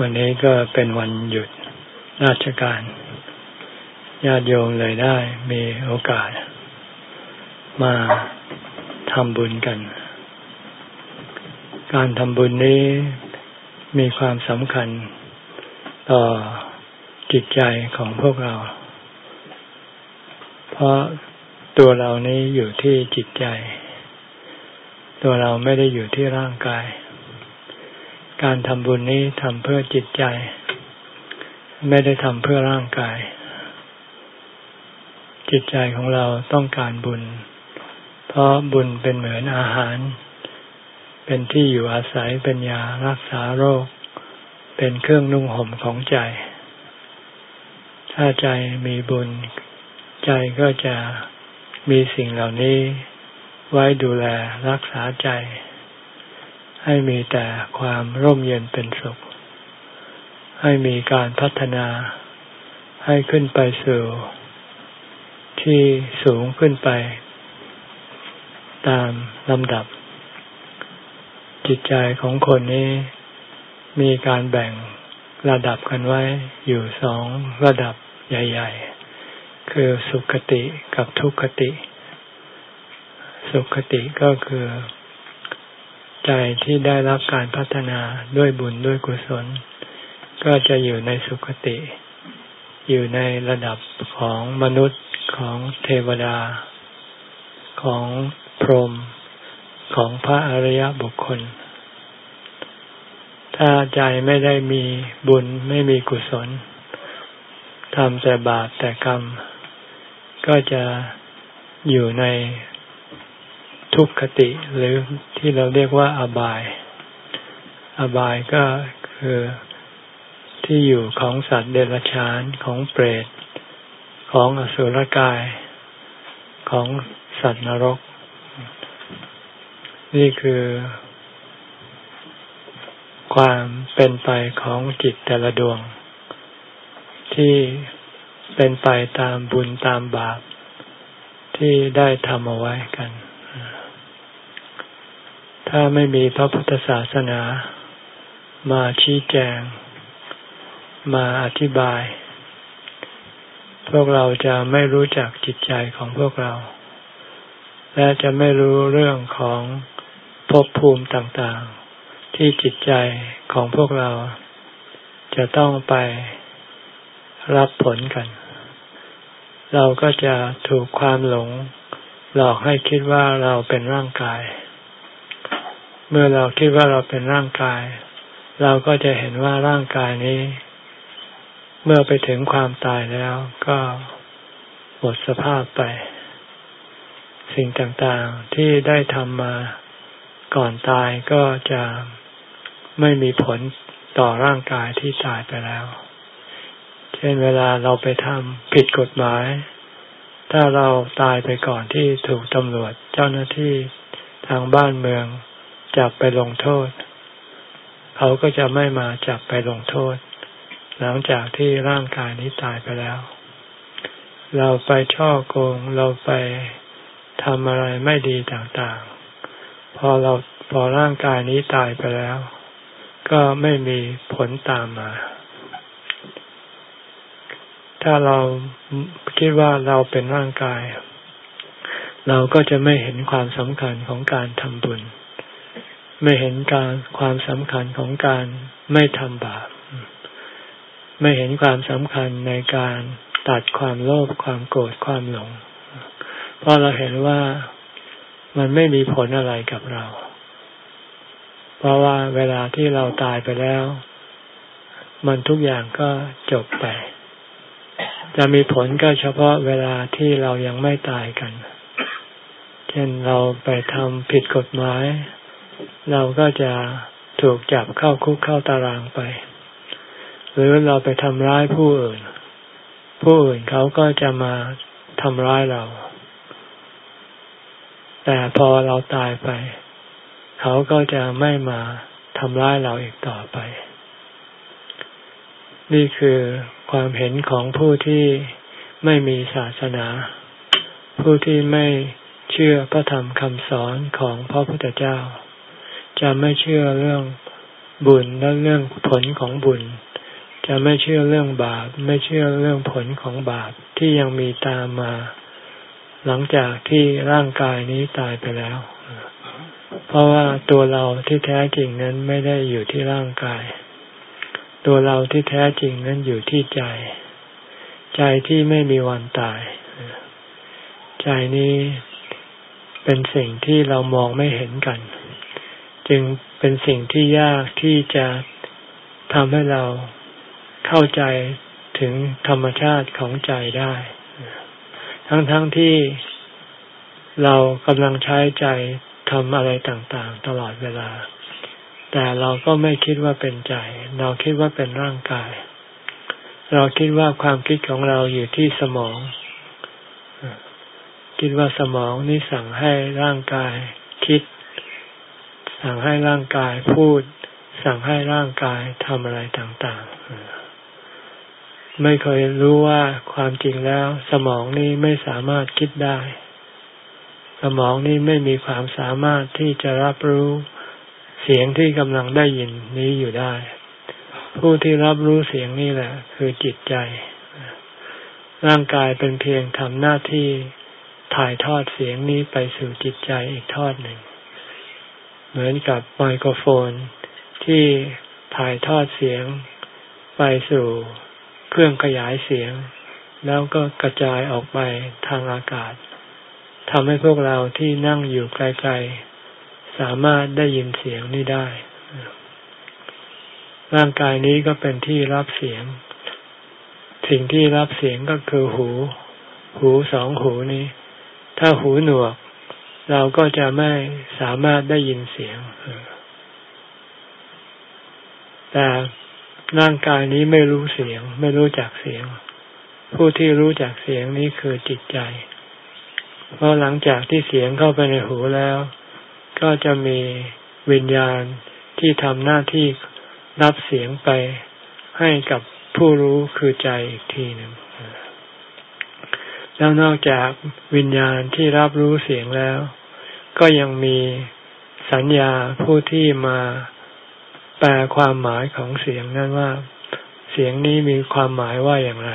วันนี้ก็เป็นวันหยุดราชการญาติโยมเลยได้มีโอกาส มาทำบุญกัน การทำบุญนี้มีความสำคัญต่อจิตใจของพวกเรา เพราะตัวเรานี้อยู่ที่จิตใจ ตัวเราไม่ได้อยู่ที่ร่างกาย การทำบุญนี้ทำเพื่อจิตใจ ไม่ได้ทำเพื่อร่างกาย จิตใจของเราต้องการบุญ เพราะบุญเป็นเหมือนอาหาร เป็นที่อยู่อาศัยเป็นยารักษาโรค เป็นเครื่องนุ่งห่มของใจ ถ้าใจมีบุญ ใจก็จะมีสิ่งเหล่านี้ไว้ดูแลรักษาใจ ให้มีแต่ความร่มเย็นเป็นสุข ให้มีการพัฒนา ให้ขึ้นไปสู่ที่สูงขึ้นไป ตามลำดับ จิตใจของคนนี้มีการแบ่งระดับกันไว้อยู่สองระดับใหญ่ ๆ คือสุขติกับทุกขติ สุขติก็คือ ใจที่ได้รับการพัฒนาด้วยบุญด้วยกุศล ก็จะอยู่ในสุขติ อยู่ในระดับของมนุษย์ของเทวดา ของพรหมของพระอริยบุคคล ถ้าใจไม่ได้มีบุญไม่มีกุศลทำแต่บาปแต่กรรม ก็จะอยู่ใน ทุกขติหรือที่เราเรียกว่าอบาย อบายก็คือที่อยู่ของสัตว์เดรัจฉานของเปรต ของอสุรกาย ของสัตว์นรก นี่คือ ความเป็นไปของจิตแต่ละดวง ที่เป็นไปตามบุญตามบาปที่ได้ทำเอาไว้กัน ถ้าไม่มีพระพุทธศาสนา มาชี้แจง มาอธิบาย พวกเราจะไม่รู้จักจิตใจของพวกเรา และจะไม่รู้เรื่องของภพภูมิต่างๆ ที่จิตใจของพวกเรา จะต้องไปรับผลกัน เราก็จะถูกความหลง หลอกให้คิดว่าเราเป็นร่างกาย เมื่อเราคิดว่าเราเป็นร่างกาย เราก็จะเห็นว่าร่างกายนี้ เมื่อไปถึงความตายแล้วก็หมดสภาพไป สิ่งต่างๆที่ได้ทำมาก่อนตายก็จะไม่มีผลต่อร่างกายที่ตายไปแล้ว เช่นเวลาเราไปทำผิดกฎหมาย ถ้าเราตายไปก่อนที่ถูกตำรวจเจ้าหน้าที่ทางบ้านเมือง จับไปลงโทษ เขาก็จะไม่มาจับไปลงโทษ หลังจากที่ร่างกายนี้ตายไปแล้ว เราไปช่อโกงเราไปทำอะไรไม่ดีต่างๆ พอเราพอร่างกายนี้ตายไปแล้ว ก็ไม่มีผลตามมา ถ้าเราคิดว่าเราเป็นร่างกาย เราก็จะไม่เห็นความสำคัญของการทำบุญ ไม่เห็นการความสำคัญของการไม่ทำบาป ไม่เห็นความสำคัญในการตัดความโลภความโกรธความหลง เพราะเราเห็นว่ามันไม่มีผลอะไรกับเรา เพราะว่าเวลาที่เราตายไปแล้ว มันทุกอย่างก็จบไป จะมีผลก็เฉพาะเวลาที่เรายังไม่ตายกัน เช่นเราไปทำผิดกฎหมาย เราก็จะถูกจับเข้าคุกเข้าตารางไป หรือเราไปทำร้ายผู้อื่น ผู้อื่นเขาก็จะมาทำร้ายเรา แต่พอเราตายไป เขาก็จะไม่มาทำร้ายเราอีกต่อไป นี่คือความเห็นของผู้ที่ไม่มีศาสนา ผู้ที่ไม่เชื่อพระธรรมคำสอนของพระพุทธเจ้า จะไม่เชื่อเรื่องบุญและเรื่องผลของบุญ จะไม่เชื่อเรื่องบาปไม่เชื่อเรื่องผลของบาปที่ยังมีตามมา หลังจากที่ร่างกายนี้ตายไปแล้ว เพราะว่าตัวเราที่แท้จริงนั้นไม่ได้อยู่ที่ร่างกาย ตัวเราที่แท้จริงนั้นอยู่ที่ใจ ใจที่ไม่มีวันตาย ใจนี้เป็นสิ่งที่เรามองไม่เห็นกัน จึงเป็นสิ่งที่ยากที่จะทำให้เราเข้าใจถึงธรรมชาติของใจได้ ทั้งๆทที่เรากำลังใช้ใจทำอะไรต่างๆ ตลอดเวลา แต่เราก็ไม่คิดว่าเป็นใจ เราคิดว่าเป็นร่างกาย เราคิดว่าความคิดของเราอยู่ที่สมอง คิดว่าสมองนี่สั่งให้ร่างกายคิด สั่งให้ร่างกายพูด สั่งให้ร่างกายทำอะไรต่างๆ ไม่เคยรู้ว่าความจริงแล้ว สมองนี่ไม่สามารถคิดได้ สมองนี่ไม่มีความสามารถที่จะรับรู้เสียงที่กำลังได้ยินนี้อยู่ได้ ผู้ที่รับรู้เสียงนี่แหละ คือจิตใจ ร่างกายเป็นเพียงทำหน้าที่ถ่ายทอดเสียงนี้ไปสู่จิตใจอีกทอดหนึ่ง เหมือนกับไมโครโฟนที่ถ่ายทอดเสียงไปสู่เครื่องขยายเสียง แล้วก็กระจายออกไปทางอากาศทำให้พวกเราที่นั่งอยู่ไกลๆ สามารถได้ยินเสียงนี้ได้ ร่างกายนี้ก็เป็นที่รับเสียง สิ่งที่รับเสียงก็คือหู หูสองหูนี้ ถ้าหูหนวก เราก็จะไม่สามารถได้ยินเสียง แต่ร่างกายนี้ไม่รู้เสียง ไม่รู้จักเสียง ผู้ที่รู้จักเสียงนี้คือจิตใจ เพราะหลังจากที่เสียงเข้าไปในหูแล้ว ก็จะมีวิญญาณที่ทำหน้าที่รับเสียงไปให้กับผู้รู้คือใจอีกทีหนึ่งแล้วนอกจากวิญญาณที่รับรู้เสียงแล้ว ก็ยังมีสัญญาผู้ที่มาแปลความหมายของเสียงนั้นว่า เสียงนี้มีความหมายว่าอย่างไร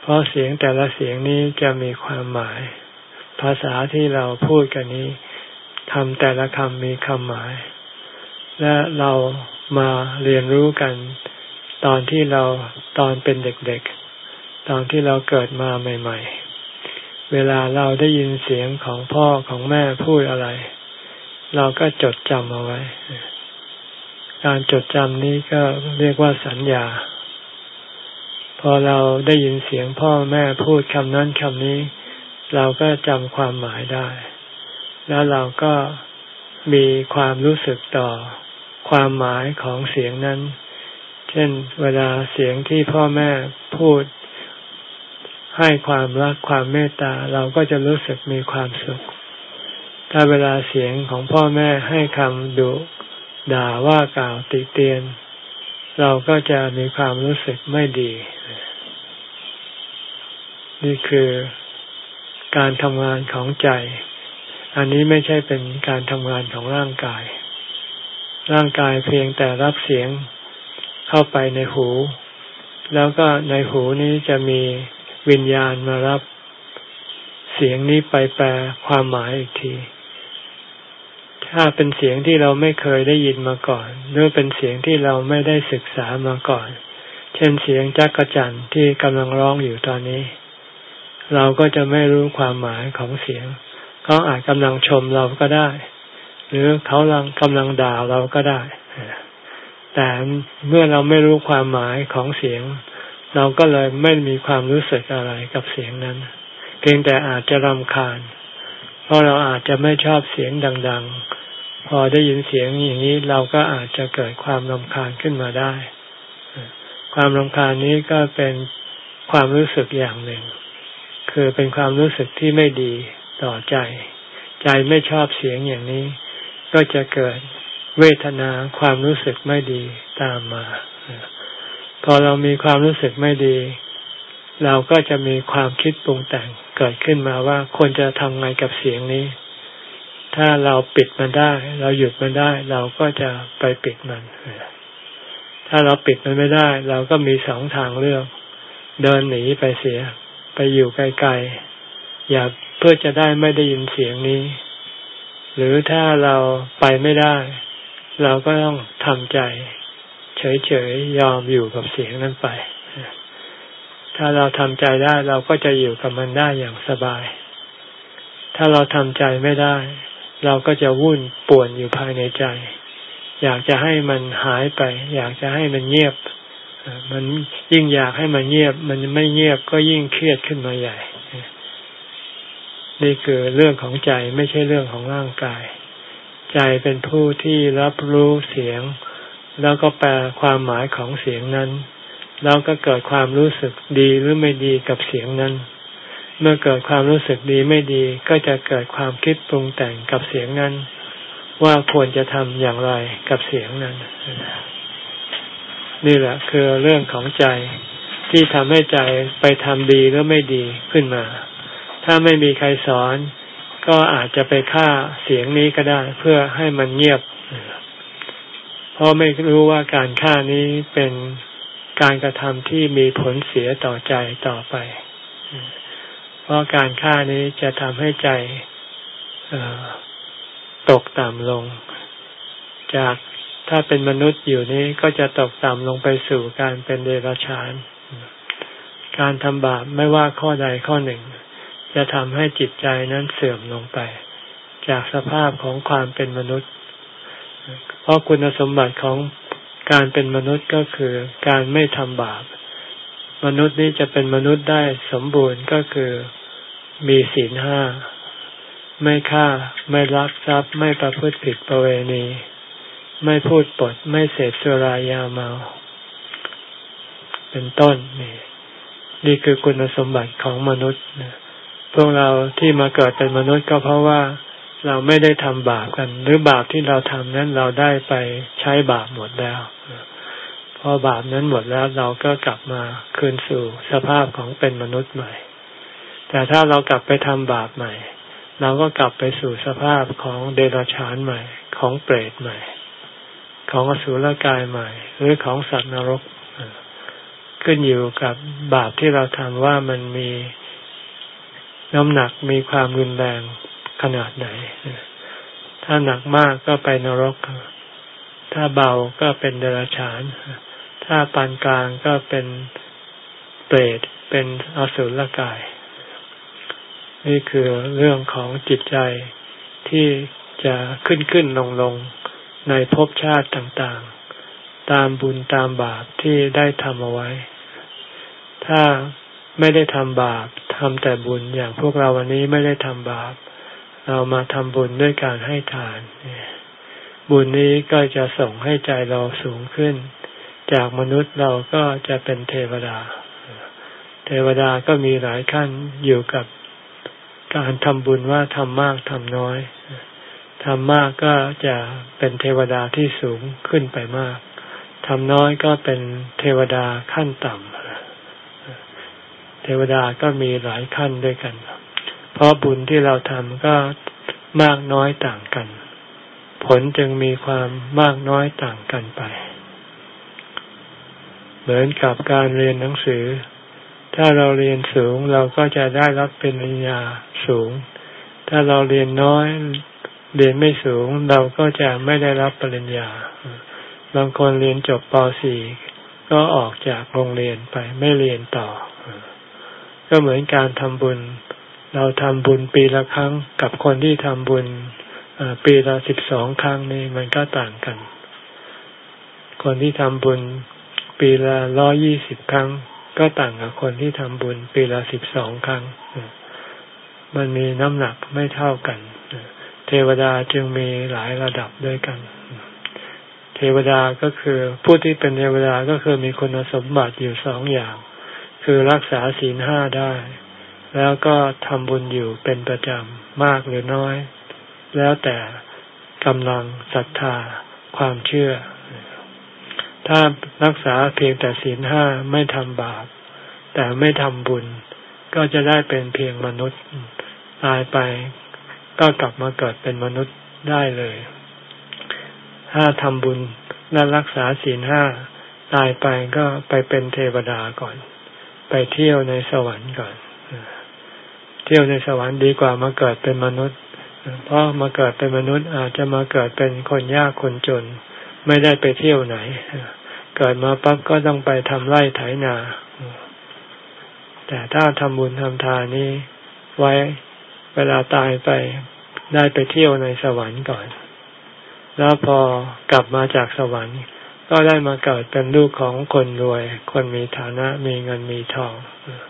เพราะเสียงแต่ละเสียงนี้จะมีความหมาย ภาษาที่เราพูดกันนี้คำแต่ละคำมีคำหมาย และเรามาเรียนรู้กัน ตอนที่เราตอนเป็นเด็กๆ ตอนที่เราเกิดมาใหม่ ๆ เวลาเราได้ยินเสียงของพ่อของแม่พูดอะไร เราก็จดจำเอาไว้ การจดจำนี้ก็เรียกว่าสัญญา พอเราได้ยินเสียงพ่อแม่พูดคำนั้นคำนี้ เราก็จำความหมายได้ แล้วเราก็มีความรู้สึกต่อความหมายของเสียงนั้น เช่น เวลาเสียงที่พ่อแม่พูด ให้ความรักความเมตตาเราก็จะรู้สึกมีความสุข ถ้าเวลาเสียงของพ่อแม่ให้คำดุด่าว่ากล่าวติเตียน เราก็จะมีความรู้สึกไม่ดี นี่คือการทำงานของใจ อันนี้ไม่ใช่เป็นการทำงานของร่างกาย ร่างกายเพียงแต่รับเสียงเข้าไปในหู แล้วก็ในหูนี้จะมี วิญญาณมารับเสียงนี้ไปแปลความหมายอีกที ถ้าเป็นเสียงที่เราไม่เคยได้ยินมาก่อน หรือเป็นเสียงที่เราไม่ได้ศึกษามาก่อน เช่นเสียงจักรจันที่กำลังร้องอยู่ตอนนี้ เราก็จะไม่รู้ความหมายของเสียง เขาอาจกำลังชมเราก็ได้ หรือเขากำลังด่าเราก็ได้แต่เมื่อเราไม่รู้ความหมายของเสียง เราก็เลยไม่มีความรู้สึกอะไรกับเสียงนั้น เพียงแต่อาจจะรำคาญ เพราะเราอาจจะไม่ชอบเสียงดัง ๆ พอได้ยินเสียงอย่างนี้เราก็อาจจะเกิดความรำคาญขึ้นมาได้ ความรำคาญนี้ก็เป็นความรู้สึกอย่างหนึ่ง คือเป็นความรู้สึกที่ไม่ดีต่อใจ ใจไม่ชอบเสียงอย่างนี้ ก็จะเกิดเวทนาความรู้สึกไม่ดีตามมา พอเรามีความรู้สึกไม่ดี เราก็จะมีความคิดปรุงแต่งเกิดขึ้นมาว่าควรจะทำไงกับเสียงนี้ ถ้าเราปิดมันได้ เราหยุดมันได้ เราก็จะไปปิดมัน ถ้าเราปิดมันไม่ได้ เราก็มีสองทางเลือก เดินหนีไปเสีย ไปอยู่ไกลๆอย่าเพื่อจะได้ไม่ได้ยินเสียงนี้ หรือถ้าเราไปไม่ได้ เราก็ต้องทำใจ เฉยๆยอมอยู่กับเสียงนั้นไป ถ้าเราทำใจได้เราก็จะอยู่กับมันได้อย่างสบาย ถ้าเราทำใจไม่ได้ เราก็จะวุ่นป่วนอยู่ภายในใจ อยากจะให้มันหายไป อยากจะให้มันเงียบ มันยิ่งอยากให้มันเงียบ มันไม่เงียบก็ยิ่งเครียดขึ้นมาใหญ่ นี่คือเรื่องของใจไม่ใช่เรื่องของร่างกาย ใจเป็นผู้ที่รับรู้เสียง แล้วก็แปลความหมายของเสียงนั้น แล้วก็เกิดความรู้สึกดีหรือไม่ดีกับเสียงนั้น เมื่อเกิดความรู้สึกดีไม่ดีก็จะเกิดความคิดปรุงแต่งกับเสียงนั้น ว่าควรจะทำอย่างไรกับเสียงนั้น นี่แหละคือเรื่องของใจที่ทำให้ใจไปทำดีหรือไม่ดีขึ้นมา ถ้าไม่มีใครสอน ก็อาจจะไปฆ่าเสียงนี้ก็ได้ เพื่อให้มันเงียบ เพราะไม่รู้ว่าการฆ่านี้เป็นการกระทำที่มีผลเสียต่อใจต่อไป เพราะการฆ่านี้จะทำให้ใจตกต่ำลง จากถ้าเป็นมนุษย์อยู่นี้ก็จะตกต่ำลงไปสู่การเป็นเดรัจฉาน การทำบาปไม่ว่าข้อใดข้อหนึ่ง จะทำให้จิตใจนั้นเสื่อมลงไป จากสภาพของความเป็นมนุษย์ เพราะคุณสมบัติของการเป็นมนุษย์ก็คือการไม่ทำบาป มนุษย์นี้จะเป็นมนุษย์ได้สมบูรณ์ก็คือมีศีลห้า ไม่ฆ่า ไม่ลักทรัพย์ ไม่ประพฤติผิดประเวณี ไม่พูดปด ไม่เสพสุรายาเมา เป็นต้นนี่นี่คือคุณสมบัติของมนุษย์พวกเราที่มาเกิดเป็นมนุษย์ก็เพราะว่า เราไม่ได้ทำบาปกัน หรือบาปที่เราทำนั้นเราได้ไปใช้บาปหมดแล้วพอบาปนั้นหมดแล้วเราก็กลับมาคืนสู่สภาพของเป็นมนุษย์ใหม่ แต่ถ้าเรากลับไปทำบาปใหม่ เราก็กลับไปสู่สภาพของเดรัจฉานใหม่ ของเปรตใหม่ ของอสุรกายใหม่ หรือของสัตว์นรก ขึ้นอยู่กับบาปที่เราทำว่ามันมีน้ำหนักมีความรุนแรง ขนาดไหน ถ้าหนักมากก็ไปนรก ถ้าเบาก็เป็นเดรัจฉาน ถ้าปานกลางก็เป็นเปรต เป็นอสุรกาย นี่คือเรื่องของจิตใจที่จะขึ้นขึ้นลงลงในภพชาติต่างๆ ตามบุญตามบาปที่ได้ทำเอาไว้ ถ้าไม่ได้ทำบาปทำแต่บุญอย่างพวกเราวันนี้ไม่ได้ทำบาป เรามาทำบุญด้วยการให้ทาน บุญนี้ก็จะส่งให้ใจเราสูงขึ้น จากมนุษย์เราก็จะเป็นเทวดา เทวดาก็มีหลายขั้นอยู่กับการทำบุญว่าทำมากทำน้อยทำมากก็จะเป็นเทวดาที่สูงขึ้นไปมาก ทำน้อยก็เป็นเทวดาขั้นต่ำ เทวดาก็มีหลายขั้นด้วยกันเราะบุญที่เราทำก็มากน้อยต่างกัน ผลจึงมีความมากน้อยต่างกันไป เหมือนกับการเรียนหนังสือ ถ้าเราเรียนสูงเราก็จะได้รับเป็นปริญญาสูง ถ้าเราเรียนน้อยเรียนไม่สูงเราก็จะไม่ได้รับปริญญา บางคนเรียนจบป .4 ก็ออกจากโรงเรียนไปไม่เรียนต่อ ก็เหมือนการทำบุญ เราทำบุญปีละครั้งกับคนที่ทำบุญปีละสิบสองครั้งนี่มันก็ต่างกัน คนที่ทำบุญปีละร้อยี่สิบครั้ง ก็ต่างกับคนที่ทำบุญปีละสิบสองครั้ง มันมีน้ำหนักไม่เท่ากัน เทวดาจึงมีหลายระดับด้วยกัน เทวดาก็คือผู้ที่เป็นเทวดาก็คือมีคุณสมบัติอยู่สองอย่าง คือรักษาศีลห้าได้ แล้วก็ทำบุญอยู่เป็นประจำมากหรือน้อย แล้วแต่กำลังศรัทธาความเชื่อ ถ้ารักษาเพียงแต่ศีลห้าไม่ทำบาป แต่ไม่ทำบุญ ก็จะได้เป็นเพียงมนุษย์ ตายไปก็กลับมาเกิดเป็นมนุษย์ได้เลย ถ้าทำบุญและรักษาศีลห้าตายไปก็ไปเป็นเทวดาก่อน ไปเที่ยวในสวรรค์ก่อน ที่ยวในสวรรค์ดีกว่ามาเกิดเป็นมนุษย์ เพราะมาเกิดเป็นมนุษย์อาจจะมาเกิดเป็นคนยากคนจน ไม่ได้ไปเที่ยวไหน เกิดมาปั๊บก็ต้องไปทำไร่ไถนา แต่ถ้าทำบุญทำทานนี้ไว้เวลาตายไปได้ไปเที่ยวในสวรรค์ก่อน แล้วพอกลับมาจากสวรรค์ ก็ได้มาเกิดเป็นลูกของคนรวย คนมีฐานะมีเงินมีทองเ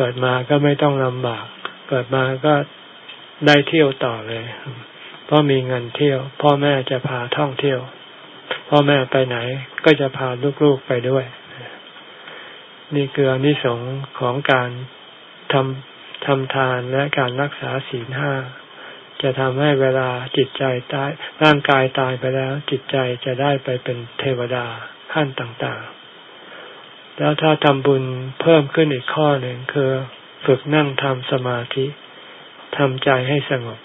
กิดมาก็ไม่ต้องลำบาก เกิดมาก็ได้เที่ยวต่อเลย เพราะมีเงินเที่ยว พ่อแม่จะพาท่องเที่ยว พ่อแม่ไปไหนก็จะพาลูกๆไปด้วย นี่คืออนิสงส์ของการทำทำทานและการรักษาศีลห้าจะทำให้เวลาจิตใจตายร่างกายตายไปแล้ว จิตใจจะได้ไปเป็นเทวดาขั้นต่างๆ แล้วถ้าทำบุญเพิ่มขึ้นอีกข้อหนึ่งคือฝึกนั่งทำสมาธิทำใจให้สงบ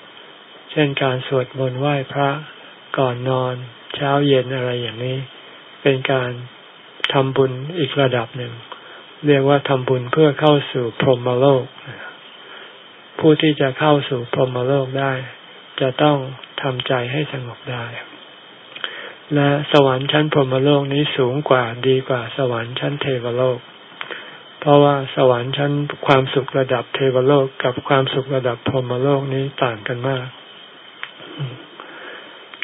เช่นการสวดมนต์ไหว้พระก่อนนอน เช้าเย็นอะไรอย่างนี้ เป็นการทำบุญอีกระดับหนึ่ง เรียกว่าทำบุญเพื่อเข้าสู่พรหมโลก ผู้ที่จะเข้าสู่พรหมโลกได้ จะต้องทำใจให้สงบได้ และสวรรค์ชั้นพรหมโลกนี้สูงกว่าดีกว่าสวรรค์ชั้นเทวโลก เพราะว่าสวรรค์ชั้นความสุขระดับเทวโลกกับความสุขระดับพรหมโลกนี้ต่างกันมาก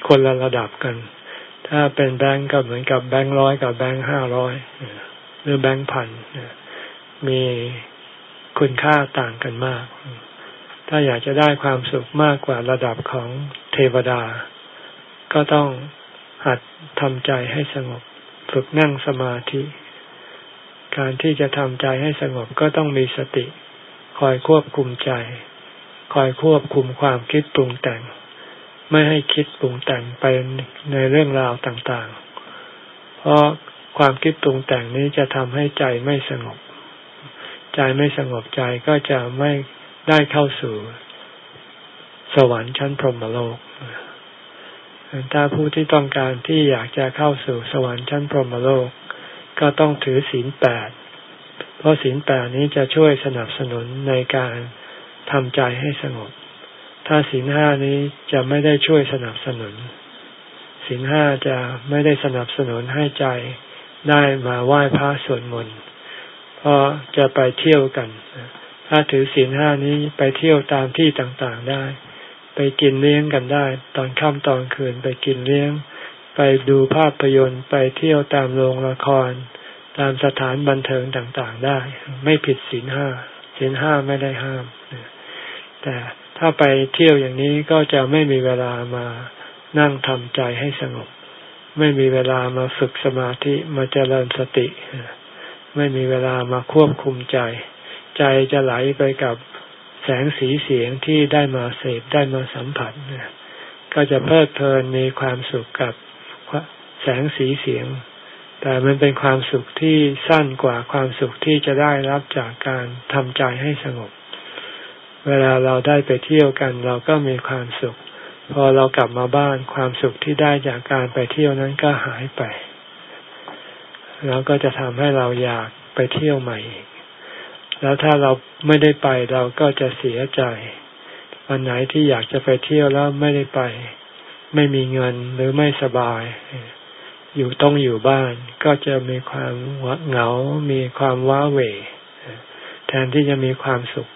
คนละระดับกัน ถ้าเป็นแบงก์ก็เหมือนกับแบงก์ร้อยกับแบงก์ห้าร้อยหรือแบงก์พันมีคุณค่าต่างกันมาก ถ้าอยากจะได้ความสุขมากกว่าระดับของเทวดา ก็ต้อง หัดทำใจให้สงบ ฝึกนั่งสมาธิ การที่จะทำใจให้สงบก็ต้องมีสติ คอยควบคุมใจ คอยควบคุมความคิดปรุงแต่ง ไม่ให้คิดปรุงแต่งไปในเรื่องราวต่างๆ เพราะความคิดปรุงแต่งนี้จะทำให้ใจไม่สงบ ใจไม่สงบใจก็จะไม่ได้เข้าสู่ สวรรค์ชั้นพรหมโลก ถ้าผู้ที่ต้องการที่อยากจะเข้าสู่สวรรค์ชั้นพรหมโลก ก็ต้องถือศีลแปด เพราะศีลแปดนี้จะช่วยสนับสนุนในการทำใจให้สงบ ถ้าศีลห้านี้จะไม่ได้ช่วยสนับสนุน ศีลห้าจะไม่ได้สนับสนุนให้ใจได้มาไหว้พระสวดมนต์เพราะจะไปเที่ยวกัน ถ้าถือศีลห้านี้ไปเที่ยวตามที่ต่างๆได้ ไปกินเลี้ยงกันได้ ตอนค่ำตอนคืนไปกินเลี้ยง ไปดูภาพยนตร์ไปเที่ยวตามโรงละคร ตามสถานบันเทิงต่างๆได้ ไม่ผิดศีลห้าศีลห้าไม่ได้ห้าม แต่ถ้าไปเที่ยวอย่างนี้ก็จะไม่มีเวลามานั่งทำใจให้สงบ ไม่มีเวลามาฝึกสมาธิมาเจริญสติ ไม่มีเวลามาควบคุมใจ ใจจะไหลไปกับ แสงสีเสียงที่ได้มาเสพได้มาสัมผัสก็จะเพลิดเพลินมีความสุขกับแสงสีเสียง แต่มันเป็นความสุขที่สั้นกว่าความสุขที่จะได้รับจากการทำใจให้สงบ เวลาเราได้ไปเที่ยวกัน เราก็มีความสุข พอเรากลับมาบ้านความสุขที่ได้จากการไปเที่ยวนั้นก็หายไป แล้วก็จะทำให้เราอยากไปเที่ยวใหม่อีก แล้วถ้าเราไม่ได้ไปเราก็จะเสียใจ วันไหนที่อยากจะไปเที่ยวแล้วไม่ได้ไป ไม่มีเงินหรือไม่สบาย อยู่ต้องอยู่บ้านก็จะมีความเหงา มีความว้าเหวแทนที่จะมีความสุข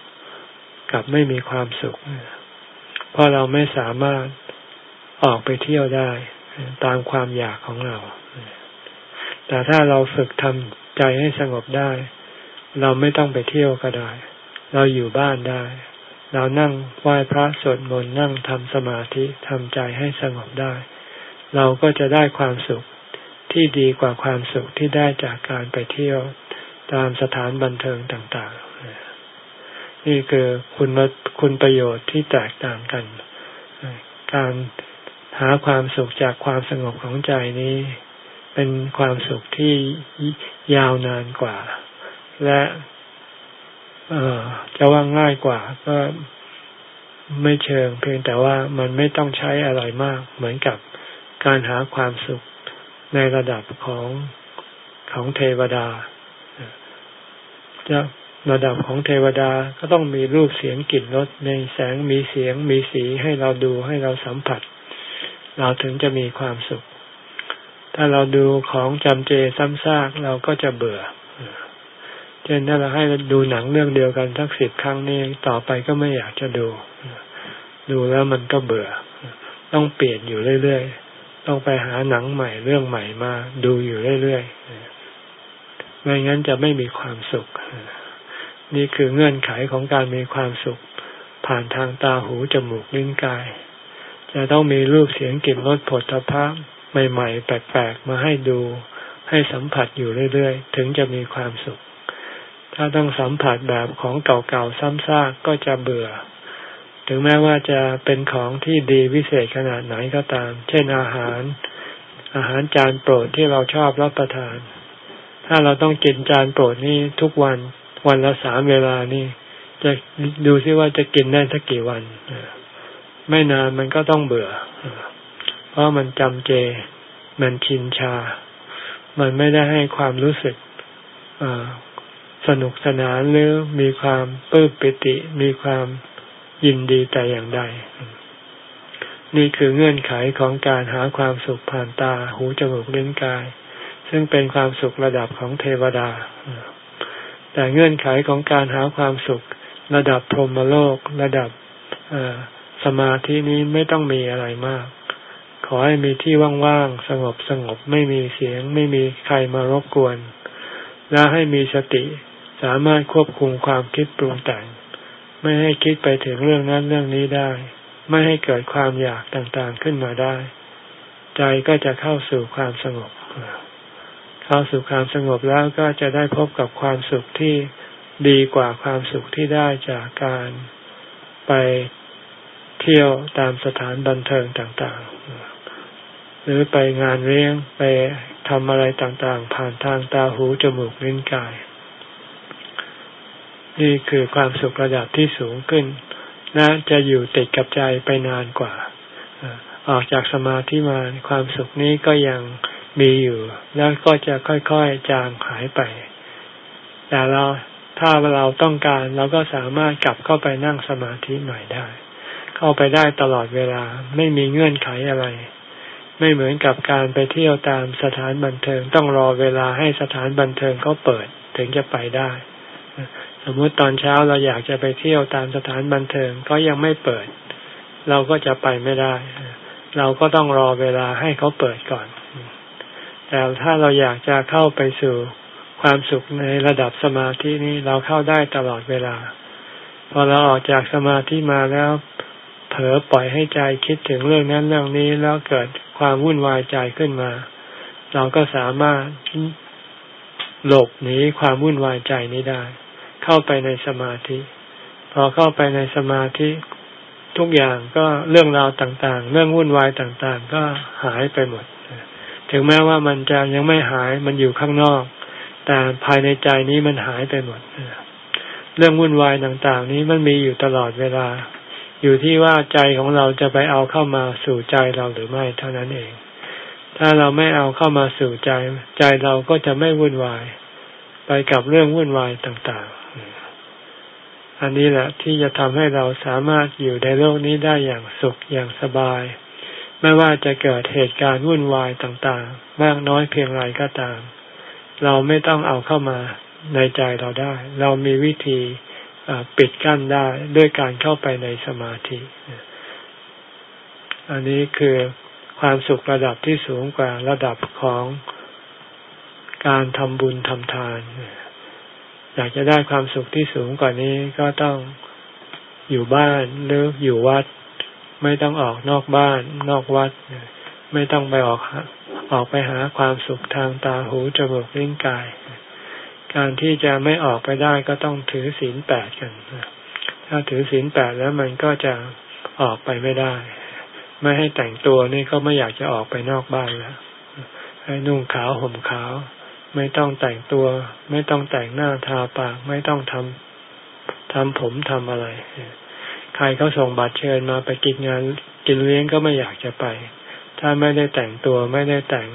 กับไม่มีความสุข เพราะเราไม่สามารถออกไปเที่ยวได้ ตามความอยากของเรา แต่ถ้าเราฝึกทำใจให้สงบได้ เราไม่ต้องไปเที่ยวก็ได้ เราอยู่บ้านได้ เรานั่งไหว้พระสวดมนต์นั่งทำสมาธิทำใจให้สงบได้ เราก็จะได้ความสุขที่ดีกว่าความสุขที่ได้จากการไปเที่ยวตามสถานบันเทิงต่างๆ นี่คือคุณคุณประโยชน์ที่แตกต่างกัน การหาความสุขจากความสงบของใจนี้ เป็นความสุขที่ยาวนานกว่า และจะว่าง่ายกว่า ก็ไม่เชิง เพียงแต่ว่ามันไม่ต้องใช้อะไรมาก เหมือนกับการหาความสุขในระดับของของเทวดาจะระดับของเทวดาก็ต้องมีรูปเสียงกลิ่นรสในแสงมีเสียงมีสีให้เราดูให้เราสัมผัส เราถึงจะมีความสุข ถ้าเราดูของจำเจซ้ำซากเราก็จะเบื่อ เช่นถ้าเราให้ดูหนังเรื่องเดียวกันสักสิบครั้งนี้ต่อไปก็ไม่อยากจะดู ดูแล้วมันก็เบื่อ ต้องเปลี่ยนอยู่เรื่อยๆ ต้องไปหาหนังใหม่เรื่องใหม่มาดูอยู่เรื่อยๆไม่งั้นจะไม่มีความสุข นี่คือเงื่อนไขของการมีความสุข ผ่านทางตาหูจมูกลิ้นกาย จะต้องมีรูปเสียงกลิ่นรสผลิตภะใหม่ๆ แปลกๆ มาให้ดู ให้สัมผัสอยู่เรื่อยๆ ถึงจะมีความสุข ถ้าต้องสัมผัสแบบของเก่าๆซ้ำซากก็จะเบื่อ ถึงแม้ว่าจะเป็นของที่ดีวิเศษขนาดไหนก็ตาม เช่นอาหาร อาหารจานโปรดที่เราชอบรับประทาน ถ้าเราต้องกินจานโปรดนี่ทุกวันวันละสามเวลานี่จะดูซิว่าจะกินได้สักกี่วันไม่นานมันก็ต้องเบื่อ เพราะมันจำเจ มันชินชา มันไม่ได้ให้ความรู้สึก สนุกสนานหรือมีความปลื้มปิติ มีความยินดีแต่อย่างใด นี่คือเงื่อนไขของการหาความสุขผ่านตาหูจมูกลิ้นกาย ซึ่งเป็นความสุขระดับของเทวดา แต่เงื่อนไขของการหาความสุขระดับพรหมโลก ระดับสมาธินี้ไม่ต้องมีอะไรมาก ขอให้มีที่ว่างๆสงบสงบไม่มีเสียง ไม่มีใครมารบกวน และให้มีสติ สามารถควบคุมความคิดปรุงแต่ง ไม่ให้คิดไปถึงเรื่องนั้นเรื่องนี้ได้ ไม่ให้เกิดความอยากต่างๆขึ้นมาได้ ใจก็จะเข้าสู่ความสงบ เข้าสู่ความสงบแล้วก็จะได้พบกับความสุขที่ดีกว่าความสุขที่ได้จากการไปเที่ยวตามสถานบันเทิงต่างๆ หรือไปงานเลี้ยงไปทำอะไรต่างๆ ผ่านทางตาหูจมูกลิ้นกาย นี่คือความสุขระดับที่สูงขึ้นและจะอยู่ติดกับใจไปนานกว่า ออกจากสมาธิมาความสุขนี้ก็ยังมีอยู่ แล้วก็จะค่อยๆจางหายไป แต่เราถ้าเราต้องการเราก็สามารถกลับเข้าไปนั่งสมาธิใหม่ได้ เข้าไปได้ตลอดเวลาไม่มีเงื่อนไขอะไร ไม่เหมือนกับการไปเที่ยวตามสถานบันเทิงต้องรอเวลาให้สถานบันเทิงเขาเปิดถึงจะไปได้ สมมติตอนเช้าเราอยากจะไปเที่ยวตามสถานบันเทิงก็ยังไม่เปิด เราก็จะไปไม่ได้ เราก็ต้องรอเวลาให้เขาเปิดก่อน แต่ถ้าเราอยากจะเข้าไปสู่ความสุขในระดับสมาธินี้เราเข้าได้ตลอดเวลา พอเราออกจากสมาธิมาแล้ว เผลอปล่อยให้ใจคิดถึงเรื่องนั้นเรื่องนี้แล้วเกิดความวุ่นวายใจขึ้นมา เราก็สามารถหลบหนีความวุ่นวายใจนี้ได้ เข้าไปในสมาธิ พอเข้าไปในสมาธิทุกอย่างก็เรื่องราวต่างๆ เรื่องวุ่นวายต่างๆ ก็หายไปหมด ถึงแม้ว่ามันจะยังไม่หายมันอยู่ข้างนอก แต่ภายในใจนี้มันหายไปหมด เรื่องวุ่นวายต่างๆ นี้มันมีอยู่ตลอดเวลา อยู่ที่ว่าใจของเราจะไปเอาเข้ามาสู่ใจเราหรือไม่เท่านั้นเอง ถ้าเราไม่เอาเข้ามาสู่ใจ ใจเราก็จะไม่วุ่นวาย ไปกับเรื่องวุ่นวายต่างๆ อันนี้แหละที่จะทำให้เราสามารถอยู่ในโลกนี้ได้อย่างสุขอย่างสบาย ไม่ว่าจะเกิดเหตุการณ์วุ่นวายต่างๆ มากน้อยเพียงไรก็ตาม เราไม่ต้องเอาเข้ามาในใจเราได้ เรามีวิธีปิดกั้นได้ด้วยการเข้าไปในสมาธิ อันนี้คือความสุขระดับที่สูงกว่าระดับของการทำบุญทำทาน อยากจะได้ความสุขที่สูงกว่านี้ก็ต้องอยู่บ้านหรืออยู่วัด ไม่ต้องออกนอกบ้าน นอกวัด ไม่ต้องไปออกออกไปหาความสุขทางตาหูจมูกลิ้นกาย การที่จะไม่ออกไปได้ก็ต้องถือศีลแปดกันถ้าถือศีลแปดแล้วมันก็จะออกไปไม่ได้ ไม่ให้แต่งตัวนี่ก็ไม่อยากจะออกไปนอกบ้านแล้วให้นุ่งขาวห่มขาว ไม่ต้องแต่งตัว ไม่ต้องแต่งหน้าทาปาก ไม่ต้องทำทำผมทำอะไร ใครเขาส่งบัตรเชิญมาไปกินงานกินเลี้ยงก็ไม่อยากจะไป ถ้าไม่ได้แต่งตัวไม่ได้แต่ง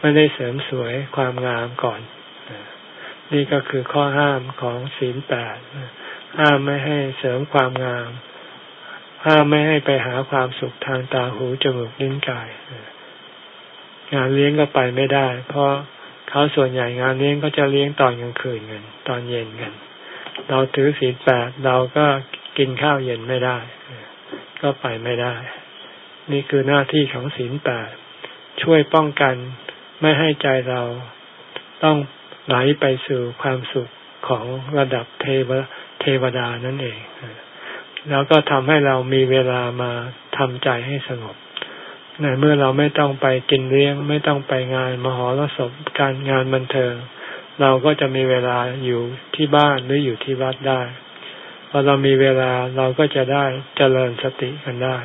ไม่ได้เสริมสวยความงามก่อน นี่ก็คือข้อห้ามของศีลแปดห้ามไม่ให้เสริมความงาม ห้ามไม่ให้ไปหาความสุขทางตาหูจมูกลิ้นกาย งานเลี้ยงก็ไปไม่ได้ เพราะ เขาส่วนใหญ่งานเลี้ยงก็จะเลี้ยงตอนกลางคืนกันตอนเย็นกัน เราถือศีลแปดเราก็กินข้าวเย็นไม่ได้ ก็ไปไม่ได้ นี่คือหน้าที่ของศีลแปดช่วยป้องกันไม่ให้ใจเราต้องไหลไปสู่ความสุขของระดับเทวเทวดานั่นเอง แล้วก็ทำให้เรามีเวลามาทำใจให้สงบ ในเมื่อเราไม่ต้องไปกินเลี้ยง ไม่ต้องไปงานมหรสพการงานบันเทิงเราก็จะมีเวลาอยู่ที่บ้านหรืออยู่ที่วัดได้พอเรามีเวลาเราก็จะได้เจริญสติกันได้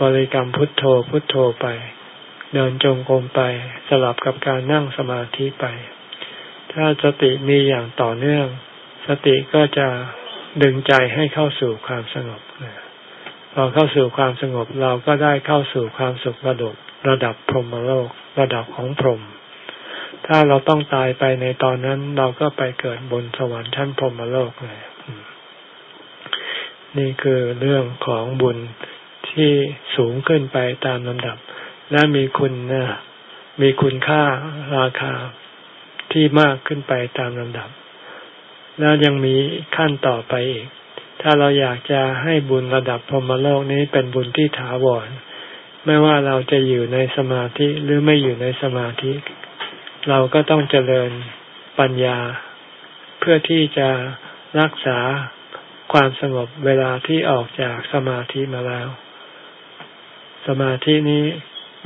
บริกรรมพุทโธพุทโธไป เดินจงกรมไปสลับกับการนั่งสมาธิไป ถ้าสติมีอย่างต่อเนื่อง สติก็จะดึงใจให้เข้าสู่ความสงบ พอเข้าสู่ความสงบเราก็ได้เข้าสู่ความสุขระดับระดับพรหมโลกระดับของพรหมถ้าเราต้องตายไปในตอนนั้นเราก็ไปเกิดบนสวรรค์ชั้นพรหมโลกเลยนี่คือเรื่องของบุญที่สูงขึ้นไปตามลำดับ และมีคุณนะมีคุณค่าราคาที่มากขึ้นไปตามลำดับ แล้วยังมีขั้นต่อไปอีก ถ้าเราอยากจะให้บุญระดับพรหมโลกนี้เป็นบุญที่ถาวร ไม่ว่าเราจะอยู่ในสมาธิหรือไม่อยู่ในสมาธิ เราก็ต้องเจริญปัญญา เพื่อที่จะรักษาความสงบเวลาที่ออกจากสมาธิมาแล้ว สมาธินี้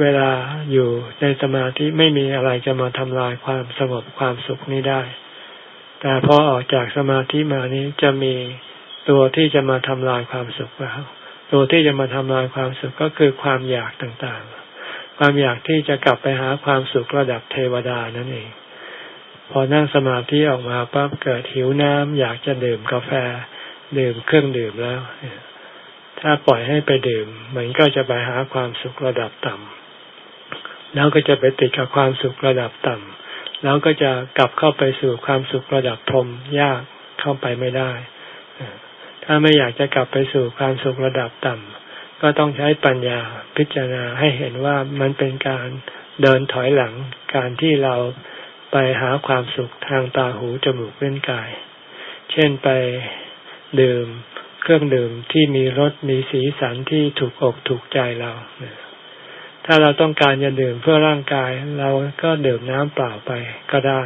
เวลาอยู่ในสมาธิไม่มีอะไรจะมาทำลายความสงบความสุขนี้ได้ แต่พอออกจากสมาธิมานี้จะมี ตัวที่จะมาทำลายความสุขแล้วตัวที่จะมาทำลายความสุขก็คือความอยากต่างๆ ความอยากที่จะกลับไปหาความสุขระดับเทวดานั่นเอง พอนั่งสมาธิออกมาปั๊บเกิดหิวน้ำอยากจะดื่มกาแฟ ดื่มเครื่องดื่มแล้ว ถ้าปล่อยให้ไปดื่ม มันก็จะไปหาความสุขระดับต่ำแล้วก็จะไปติดกับความสุขระดับต่ำแล้วก็จะกลับเข้าไปสู่ความสุขระดับพรมยากเข้าไปไม่ได้ ถ้าไม่อยากจะกลับไปสู่ความสุขระดับต่ำก็ต้องใช้ปัญญาพิจารณาให้เห็นว่ามันเป็นการเดินถอยหลังการที่เราไปหาความสุขทางตาหูจมูกเล่นกาย เช่นไปดื่มเครื่องดื่มที่มีรสมีสีสันที่ถูกอกถูกใจเราถ้าเราต้องการจะดื่มเพื่อร่างกาย เราก็ดื่มน้ำเปล่าไปก็ได้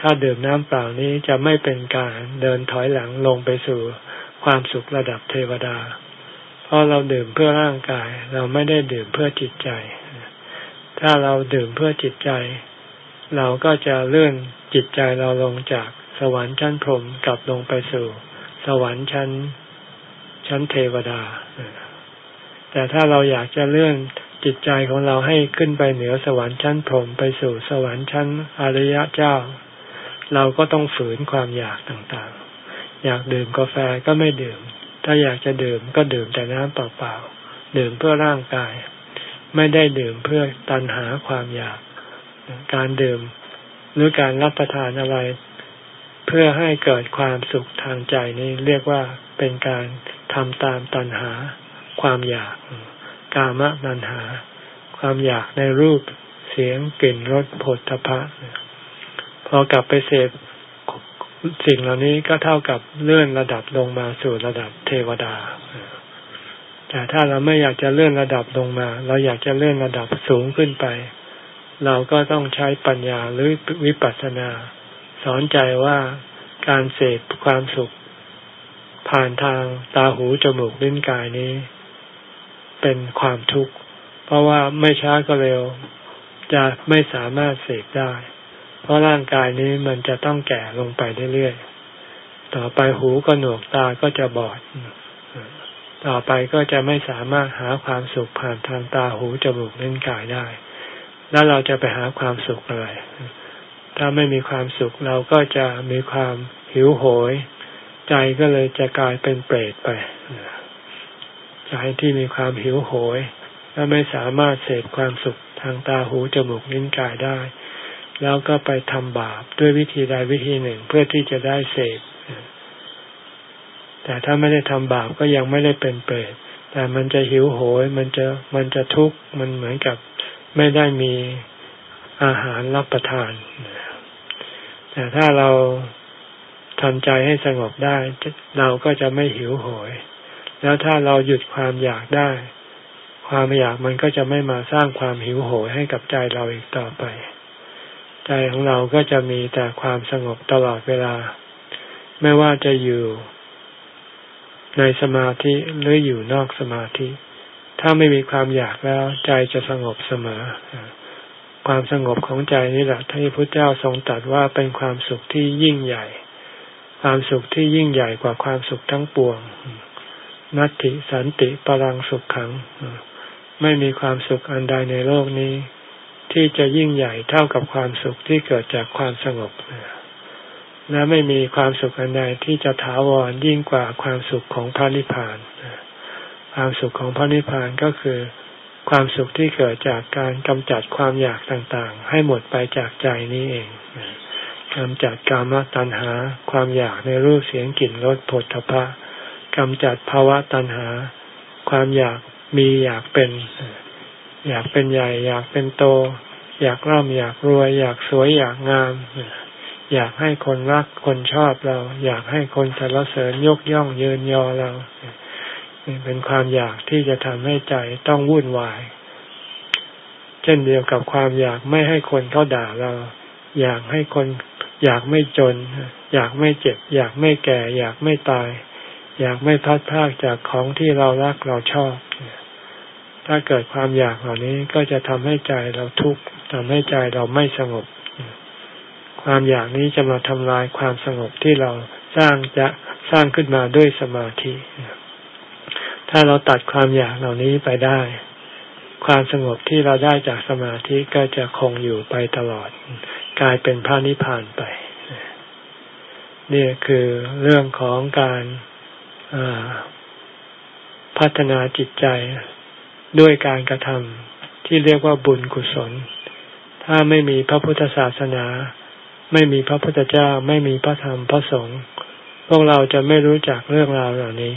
ถ้าดื่มน้ำเปล่านี้จะไม่เป็นการเดินถอยหลังลงไปสู่ความสุขระดับเทวดา เพราะเราดื่มเพื่อร่างกาย เราไม่ได้ดื่มเพื่อจิตใจ ถ้าเราดื่มเพื่อจิตใจ เราก็จะเลื่อนจิตใจเราลงจากสวรรค์ชั้นพรหมกลับลงไปสู่ สวรรค์ชั้นชั้นเทวดา แต่ถ้าเราอยากจะเลื่อน จิตใจของเราให้ขึ้นไปเหนือสวรรค์ชั้นพรหมไปสู่สวรรค์ชั้นอริยะเจ้า เราก็ต้องฝืนความอยากต่างๆ อยากดื่มกาแฟก็ไม่ดื่ม ถ้าอยากจะดื่มก็ดื่มแต่น้ำเปล่าๆดื่มเพื่อร่างกาย ไม่ได้ดื่มเพื่อตันหาความอยาก การดื่มหรือการรับประทานอะไร เพื่อให้เกิดความสุขทางใจนี้เรียกว่าเป็นการทำตามตัณหาความอยาก กามตัณหา ความอยากในรูปเสียงกลิ่นรสผลทพะพอกลับไปเสพสิ่งเหล่านี้ก็เท่ากับเลื่อนระดับลงมาสู่ระดับเทวดา แต่ถ้าเราไม่อยากจะเลื่อนระดับลงมา เราอยากจะเลื่อนระดับสูงขึ้นไป เราก็ต้องใช้ปัญญาหรือวิปัสสนา สอนใจว่าการเสพความสุข ผ่านทางตาหูจมูกลิ้นกายนี้ เป็นความทุกข์ เพราะว่าไม่ช้าก็เร็วจะไม่สามารถเสพได้ เพราะร่างกายนี้มันจะต้องแก่ลงไปเรื่อยๆ ต่อไปหูก็หนวกตาก็จะบอด ต่อไปก็จะไม่สามารถหาความสุขผ่านทางตาหูจมูกลิ้นกายได้ แล้วเราจะไปหาความสุขอะไร ถ้าไม่มีความสุขเราก็จะมีความหิวโหย ใจก็เลยจะกลายเป็นเปรตไป ใจที่มีความหิวโหย และไม่สามารถเสพความสุขทางตาหูจมูกลิ้นกายได้ แล้วก็ไปทำบาปด้วยวิธีใดวิธีหนึ่งเพื่อที่จะได้เสพแต่ถ้าไม่ได้ทำบาปก็ยังไม่ได้เป็นเปรตแต่มันจะหิวโหย มันจะมันจะทุกข์มันเหมือนกับไม่ได้มีอาหารรับประทาน แต่ถ้าเราทำใจให้สงบได้ เราก็จะไม่หิวโหย แล้วถ้าเราหยุดความอยากได้ ความอยากมันก็จะไม่มาสร้างความหิวโหยให้กับใจเราอีกต่อไป ใจของเราก็จะมีแต่ความสงบตลอดเวลา ไม่ว่าจะอยู่ ในสมาธิหรืออยู่นอกสมาธิ ถ้าไม่มีความอยากแล้ว ใจจะสงบเสมอความสงบของใจนี่แหละที่พระเจ้าทรงตรัสว่าเป็นความสุขที่ยิ่งใหญ่ ความสุขที่ยิ่งใหญ่กว่าความสุขทั้งปวง นัตติสันติปรังสุขขัง ไม่มีความสุขอันใดในโลกนี้ ที่จะยิ่งใหญ่เท่ากับความสุขที่เกิดจากความสงบและไม่มีความสุขอันใดที่จะถาวรยิ่งกว่าความสุขของพระนิพพานความสุขของพระนิพพานก็คือ ความสุขที่เกิดจากการกำจัดความอยากต่างๆ ให้หมดไปจากใจนี้เองกำจัดกามตัณหา ความอยากในรูปเสียงกลิ่นรสผลทพะ กำจัดภาวะตัณหา ความอยากมีอยากเป็น อยากเป็นใหญ่ อยากเป็นโต อยากร่ำอยากรวย อยากสวยอยากงาม อยากให้คนรักคนชอบเรา อยากให้คนสรรเสริญยกย่องเยินยอเราเป็นความอยากที่จะทำให้ใจต้องวุ่นวาย เช่นเดียวกับความอยากไม่ให้คนเขาด่าเรา อยากให้คน อยากไม่จน อยากไม่เจ็บ อยากไม่แก่ อยากไม่ตาย อยากไม่พัดพากจากของที่เรารักเราชอบ ถ้าเกิดความอยากเหล่านี้ก็จะทำให้ใจเราทุกข์ทำให้ใจเราไม่สงบ ความอยากนี้จะมาทำลายความสงบที่เราสร้างจะสร้างขึ้นมาด้วยสมาธิ ถ้าเราตัดความอยากเหล่านี้ไปได้ ความสงบที่เราได้จากสมาธิก็จะคงอยู่ไปตลอด กลายเป็นพระนิพพานไปนี่คือเรื่องของการ พัฒนาจิตใจด้วยการกระทำที่เรียกว่าบุญกุศล ถ้าไม่มีพระพุทธศาสนา ไม่มีพระพุทธเจ้า ไม่มีพระธรรมพระสงฆ์พวกเราจะไม่รู้จักเรื่องราวเหล่านี้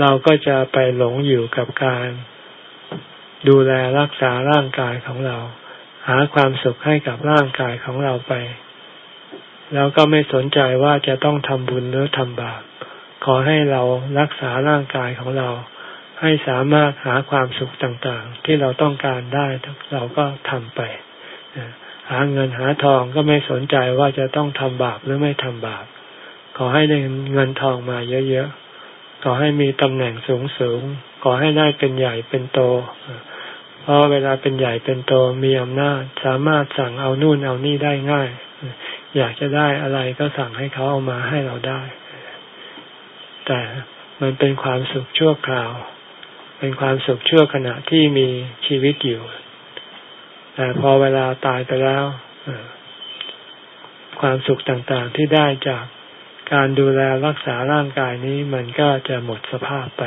เราก็จะไปหลงอยู่กับการ ดูแลรักษาร่างกายของเรา หาความสุขให้กับร่างกายของเราไป แล้วก็ไม่สนใจว่าจะต้องทำบุญหรือทำบาป ขอให้เรารักษาร่างกายของเรา ให้สามารถหาความสุขต่างๆ ที่เราต้องการได้เราก็ทำไป หาเงินหาทองก็ไม่สนใจว่าจะต้องทำบาปหรือไม่ทำบาป ขอให้ได้เงินทองมาเยอะๆ ขอให้มีตำแหน่งสูงๆ ขอให้ได้เป็นใหญ่เป็นโต เพราะเวลาเป็นใหญ่เป็นโตมีอำนาจสามารถสั่งเอานู่นเอานี่ได้ง่าย อยากจะได้อะไรก็สั่งให้เขาเอามาให้เราได้ แต่มันเป็นความสุขชั่วคราว เป็นความสุขชั่วขณะที่มีชีวิตอยู่ แต่พอเวลาตายไปแล้วความสุขต่างๆที่ได้จากการดูแลรักษาร่างกายนี้มันก็จะหมดสภาพไป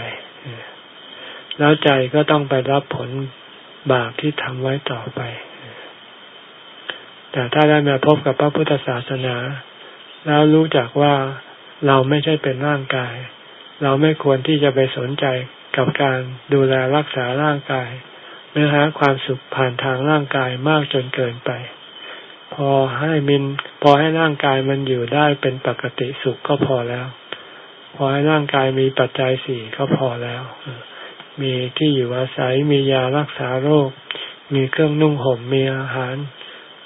แล้วใจก็ต้องไปรับผลบาปที่ทำไว้ต่อไป แต่ถ้าได้มาพบกับพระพุทธศาสนา แล้วรู้จักว่า เราไม่ใช่เป็นร่างกาย เราไม่ควรที่จะไปสนใจกับการดูแลรักษาร่างกายเนื้อหาความสุขผ่านทางร่างกายมากจนเกินไป พอให้มินพอให้ร่างกายมันอยู่ได้เป็นปกติสุขก็พอแล้ว พอให้ร่างกายมีปัจจัยสี่ก็พอแล้ว มีที่อยู่อาศัยมียารักษาโรค มีเครื่องนุ่งห่มมีอาหาร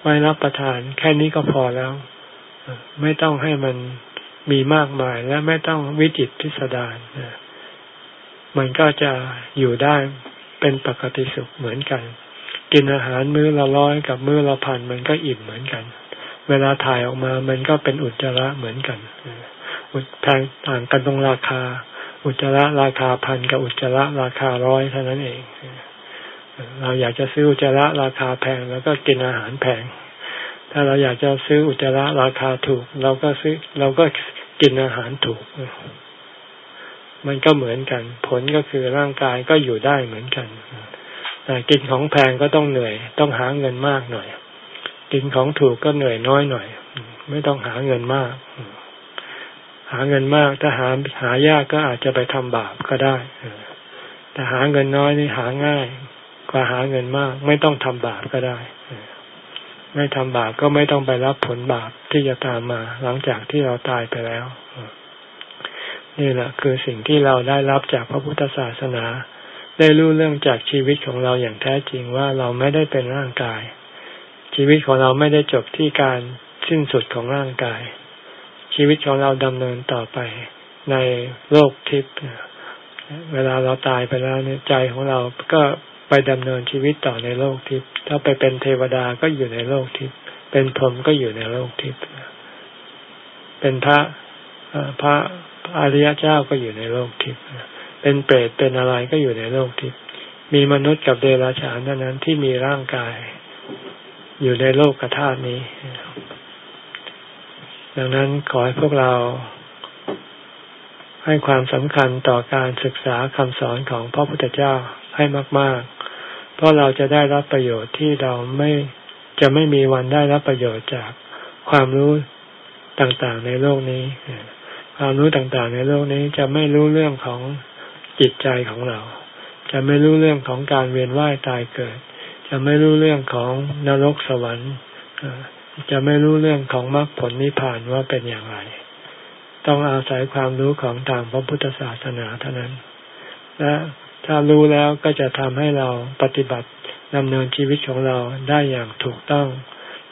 ไว้รับประทานแค่นี้ก็พอแล้ว ไม่ต้องให้มัน มีมากมายและไม่ต้องวิจิตพิสดารมันก็จะอยู่ได้เป็นปกติสุขเหมือนกัน กินอาหารมื้อละร้อยกับมื้อละพันมันก็อิ่มเหมือนกัน เวลาถ่ายออกมามันก็เป็นอุจจาระเหมือนกันแพงต่างกันตรงราคา อุจจาระราคาพันกับอุจจาระราคาร้อยเท่านั้นเองเราอยากจะซื้ออุจจาระราคาแพงแล้วก็กินอาหารแพง ถ้าเราอยากจะซื้ออุจจาระราคาถูก เราก็ซื้อ เราก็กินอาหารถูก มันก็เหมือนกัน ผลก็คือร่างกายก็อยู่ได้เหมือนกันแต่กินของแพงก็ต้องเหนื่อย ต้องหาเงินมากหน่อย กินของถูกก็เหนื่อยน้อยหน่อย ไม่ต้องหาเงินมาก หาเงินมากถ้าหาหายากก็อาจจะไปทำบาปก็ได้แต่หาเงินน้อยนี่หาง่ายกว่าหาเงินมาก ไม่ต้องทำบาปก็ได้ ไม่ทำบาปก็ไม่ต้องไปรับผลบาปที่จะตามมา หลังจากที่เราตายไปแล้ว นี่แหละคือสิ่งที่เราได้รับจากพระพุทธศาสนา ได้รู้เรื่องจากชีวิตของเราอย่างแท้จริงว่าเราไม่ได้เป็นร่างกาย ชีวิตของเราไม่ได้จบที่การสิ้นสุดของร่างกาย ชีวิตของเราดำเนินต่อไปในโลกทิพย์เวลาเราตายไปแล้วเนี่ยใจของเราก็ไปดำเนินชีวิตต่อในโลกทิพย์ ถ้าไปเป็นเทวดาก็อยู่ในโลกทิพย์เป็นพรหมก็อยู่ในโลกทิพย์เป็นพระพระอริยเจ้าก็อยู่ในโลกทิพย์เป็นเปรตเป็นอะไรก็อยู่ในโลกทิพย์มีมนุษย์กับเดรัจฉานเท่านั้นที่มีร่างกาย อยู่ในโลกกระธาตุนี้ ดังนั้นขอให้พวกเรา ให้ความสำคัญต่อการศึกษาคำสอนของพระพุทธเจ้าให้มาก ๆ เพราะเราจะได้รับประโยชน์ที่เราไม่จะไม่มีวันได้รับประโยชน์จากความรู้ต่างๆในโลกนี้ ความรู้ต่างๆในโลกนี้จะไม่รู้เรื่องของจิตใจของเรา จะไม่รู้เรื่องของการเวียนว่ายตายเกิด จะไม่รู้เรื่องของนรกสวรรค์จะไม่รู้เรื่องของมรรคผลนิพพานว่าเป็นอย่างไร ต้องอาศัยความรู้ของทางพระพุทธศาสนาเท่านั้น และ ถ้ารู้แล้วก็จะทำให้เราปฏิบัติดำเนินชีวิตของเราได้อย่างถูกต้อง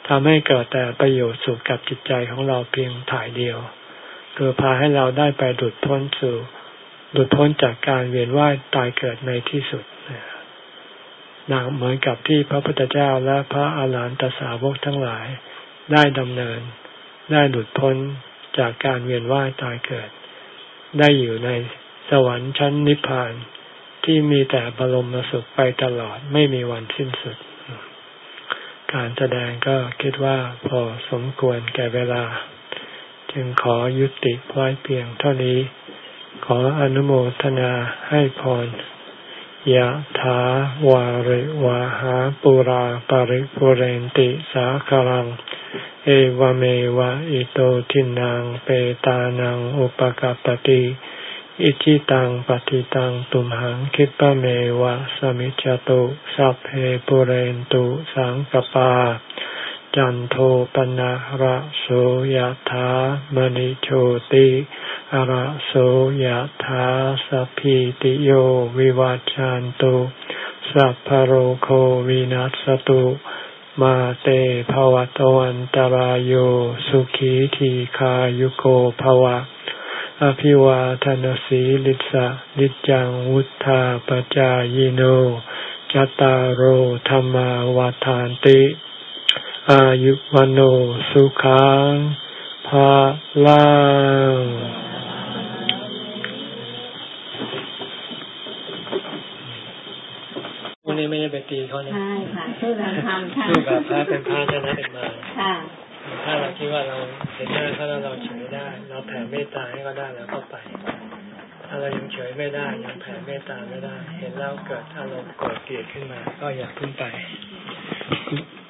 ทำให้เกิดแต่ประโยชน์สุขกับจิตใจของเราเพียงถ่ายเดียว คือพาให้เราได้ไปดุดพ้นสู่ดุดพ้นจากการเวียนว่ายตายเกิดในที่สุดนางเหมือนกับที่พระพุทธเจ้าและพระอาหารหันตสาวกทั้งหลาย ได้ดำเนิน ได้หลุดพ้นจากการเวียนว่ายตายเกิด ได้อยู่ในสวรรค์ชั้นนิพพาน ที่มีแต่บรมสุขไปตลอดไม่มีวันสิ้นสุด การแสดงก็คิดว่าพอสมควรแก่เวลา จึงขอยุติไว้เพียงเท่านี้ ขออนุโมทนาให้พรยะถาวาริวาหาปุราปาริปุเรนติสาคารัง เอวเมวะอิโตทินังเปตานังอุปกปติ อิจิตังปฏิตังตุมหังคิปะเมวะสมิจจตุสัพเพปุเรนตุสังกปา จันโทปนะระโสยธามณิโชติระโสยธาสัพพิติโยวิวัจจันตุสัพพโรโควินัสตุมาเตภวตวันตารโยสุขีทีขายุโกภวะ อภิวาทนสีลิสะนิจังวุธาปจายโนจตารโหธรรมวาทานติ อายุวโนสุขังภาลังวันนี้ไม่ได้ไปตีเขาเนี่ยใช่ค่ะชื่อแบบทำค่ะชื่อแบบพระเป็นพระชนะเป็นมาค่ะ ถ้าเราคิดว่าเราเห็นหน้าเขาแล้วเราเฉยได้ เราแผ่เมตตาให้เขาได้แล้วก็ไป ถ้าเรายังเฉยไม่ได้ยังแผ่เมตตาไม่ได้ เห็นแล้วเกิดอารมณ์กรธเกลียดขึ้นมา ก็อย่าพึ่งไป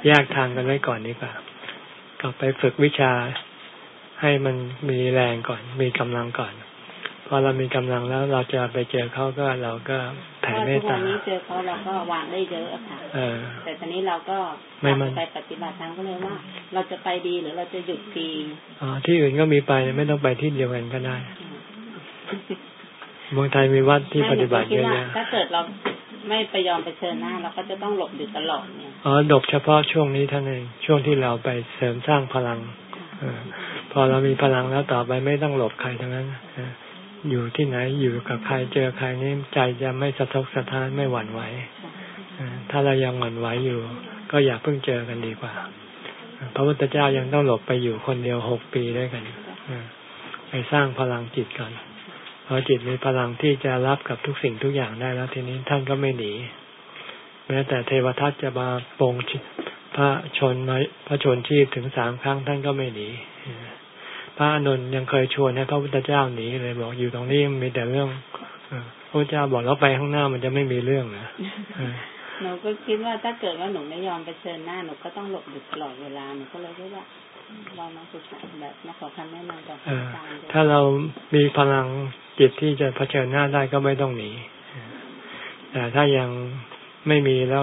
แยกทางกันไว้ก่อนดีกว่ากลับไปฝึกวิชาให้มันมีแรงก่อน มีกำลังก่อน พอเรามีกำลังแล้วเราจะไปเจอเขาก็เราก็แผ่เมตตานี้เจอเขาเราก็วางได้เยอะค่ะแต่ตอนนี้เราก็ไม่มันไปปฏิบัติทางก็เลยว่า เราจะไปดีหรือเราจะหยุดดีอ๋อที่อื่นก็มีไปไม่ต้องไปที่เดียวกันก็ได้เมืองไทยมีวัดที่ปฏิบัติเยอะแยะถ้าเกิดเราไม่ไปยอมไปเชิญหน้า เราก็จะต้องหลบอยู่ตลอดเนี่ยอ๋อหลบเฉพาะช่วงนี้ท่านเองช่วงที่เราไปเสริมสร้างพลังอพอเรามีพลังแล้วต่อไปไม่ต้องหลบใครทั้งนั้น อยู่ที่ไหนอยู่กับใครเจอใครนี่ใจจะไม่สะทกสะท้านไม่หวั่นไหวถ้าเรายังหวั่นไหวอยู่ ก็อย่าเพิ่งเจอกันดีกว่าพระพุทธเจ้ายังต้องหลบไปอยู่คนเดียวหกปีด้วยกันไปสร้างพลังจิตก่อนพอจิตมีพลังที่จะรับกับทุกสิ่งทุกอย่างได้แล้ว ทีนี้ท่านก็ไม่หนีแม้แต่เทวทัตจะมาปงพระชนมาพระชนชีพถึงสามครั้งท่านก็ไม่หนี พระอนุนยังเคยชวนให้พระพุทธเจ้าหนีเลยบอกอยู่ตรงนี้มีแต่เรื่องพระเจ้าบอกเราไปข้างหน้ามันจะไม่มีเรื่องนะหนูก็คิดว่าถ้าเกิดว่าหนูไม่ยอมไปเชิญหน้าหนูก็ต้องหลบอยู่ตลอดเวลาหนูก็เลยคิดว่าเรามาศึกษาแบบมาขอคำแนะนำจากอาจารย์ถ้าเรามีพลังจิตที่จะเผชิญหน้าได้ก็ไม่ต้องหนีแต่ถ้ายังไม่มีแล้ว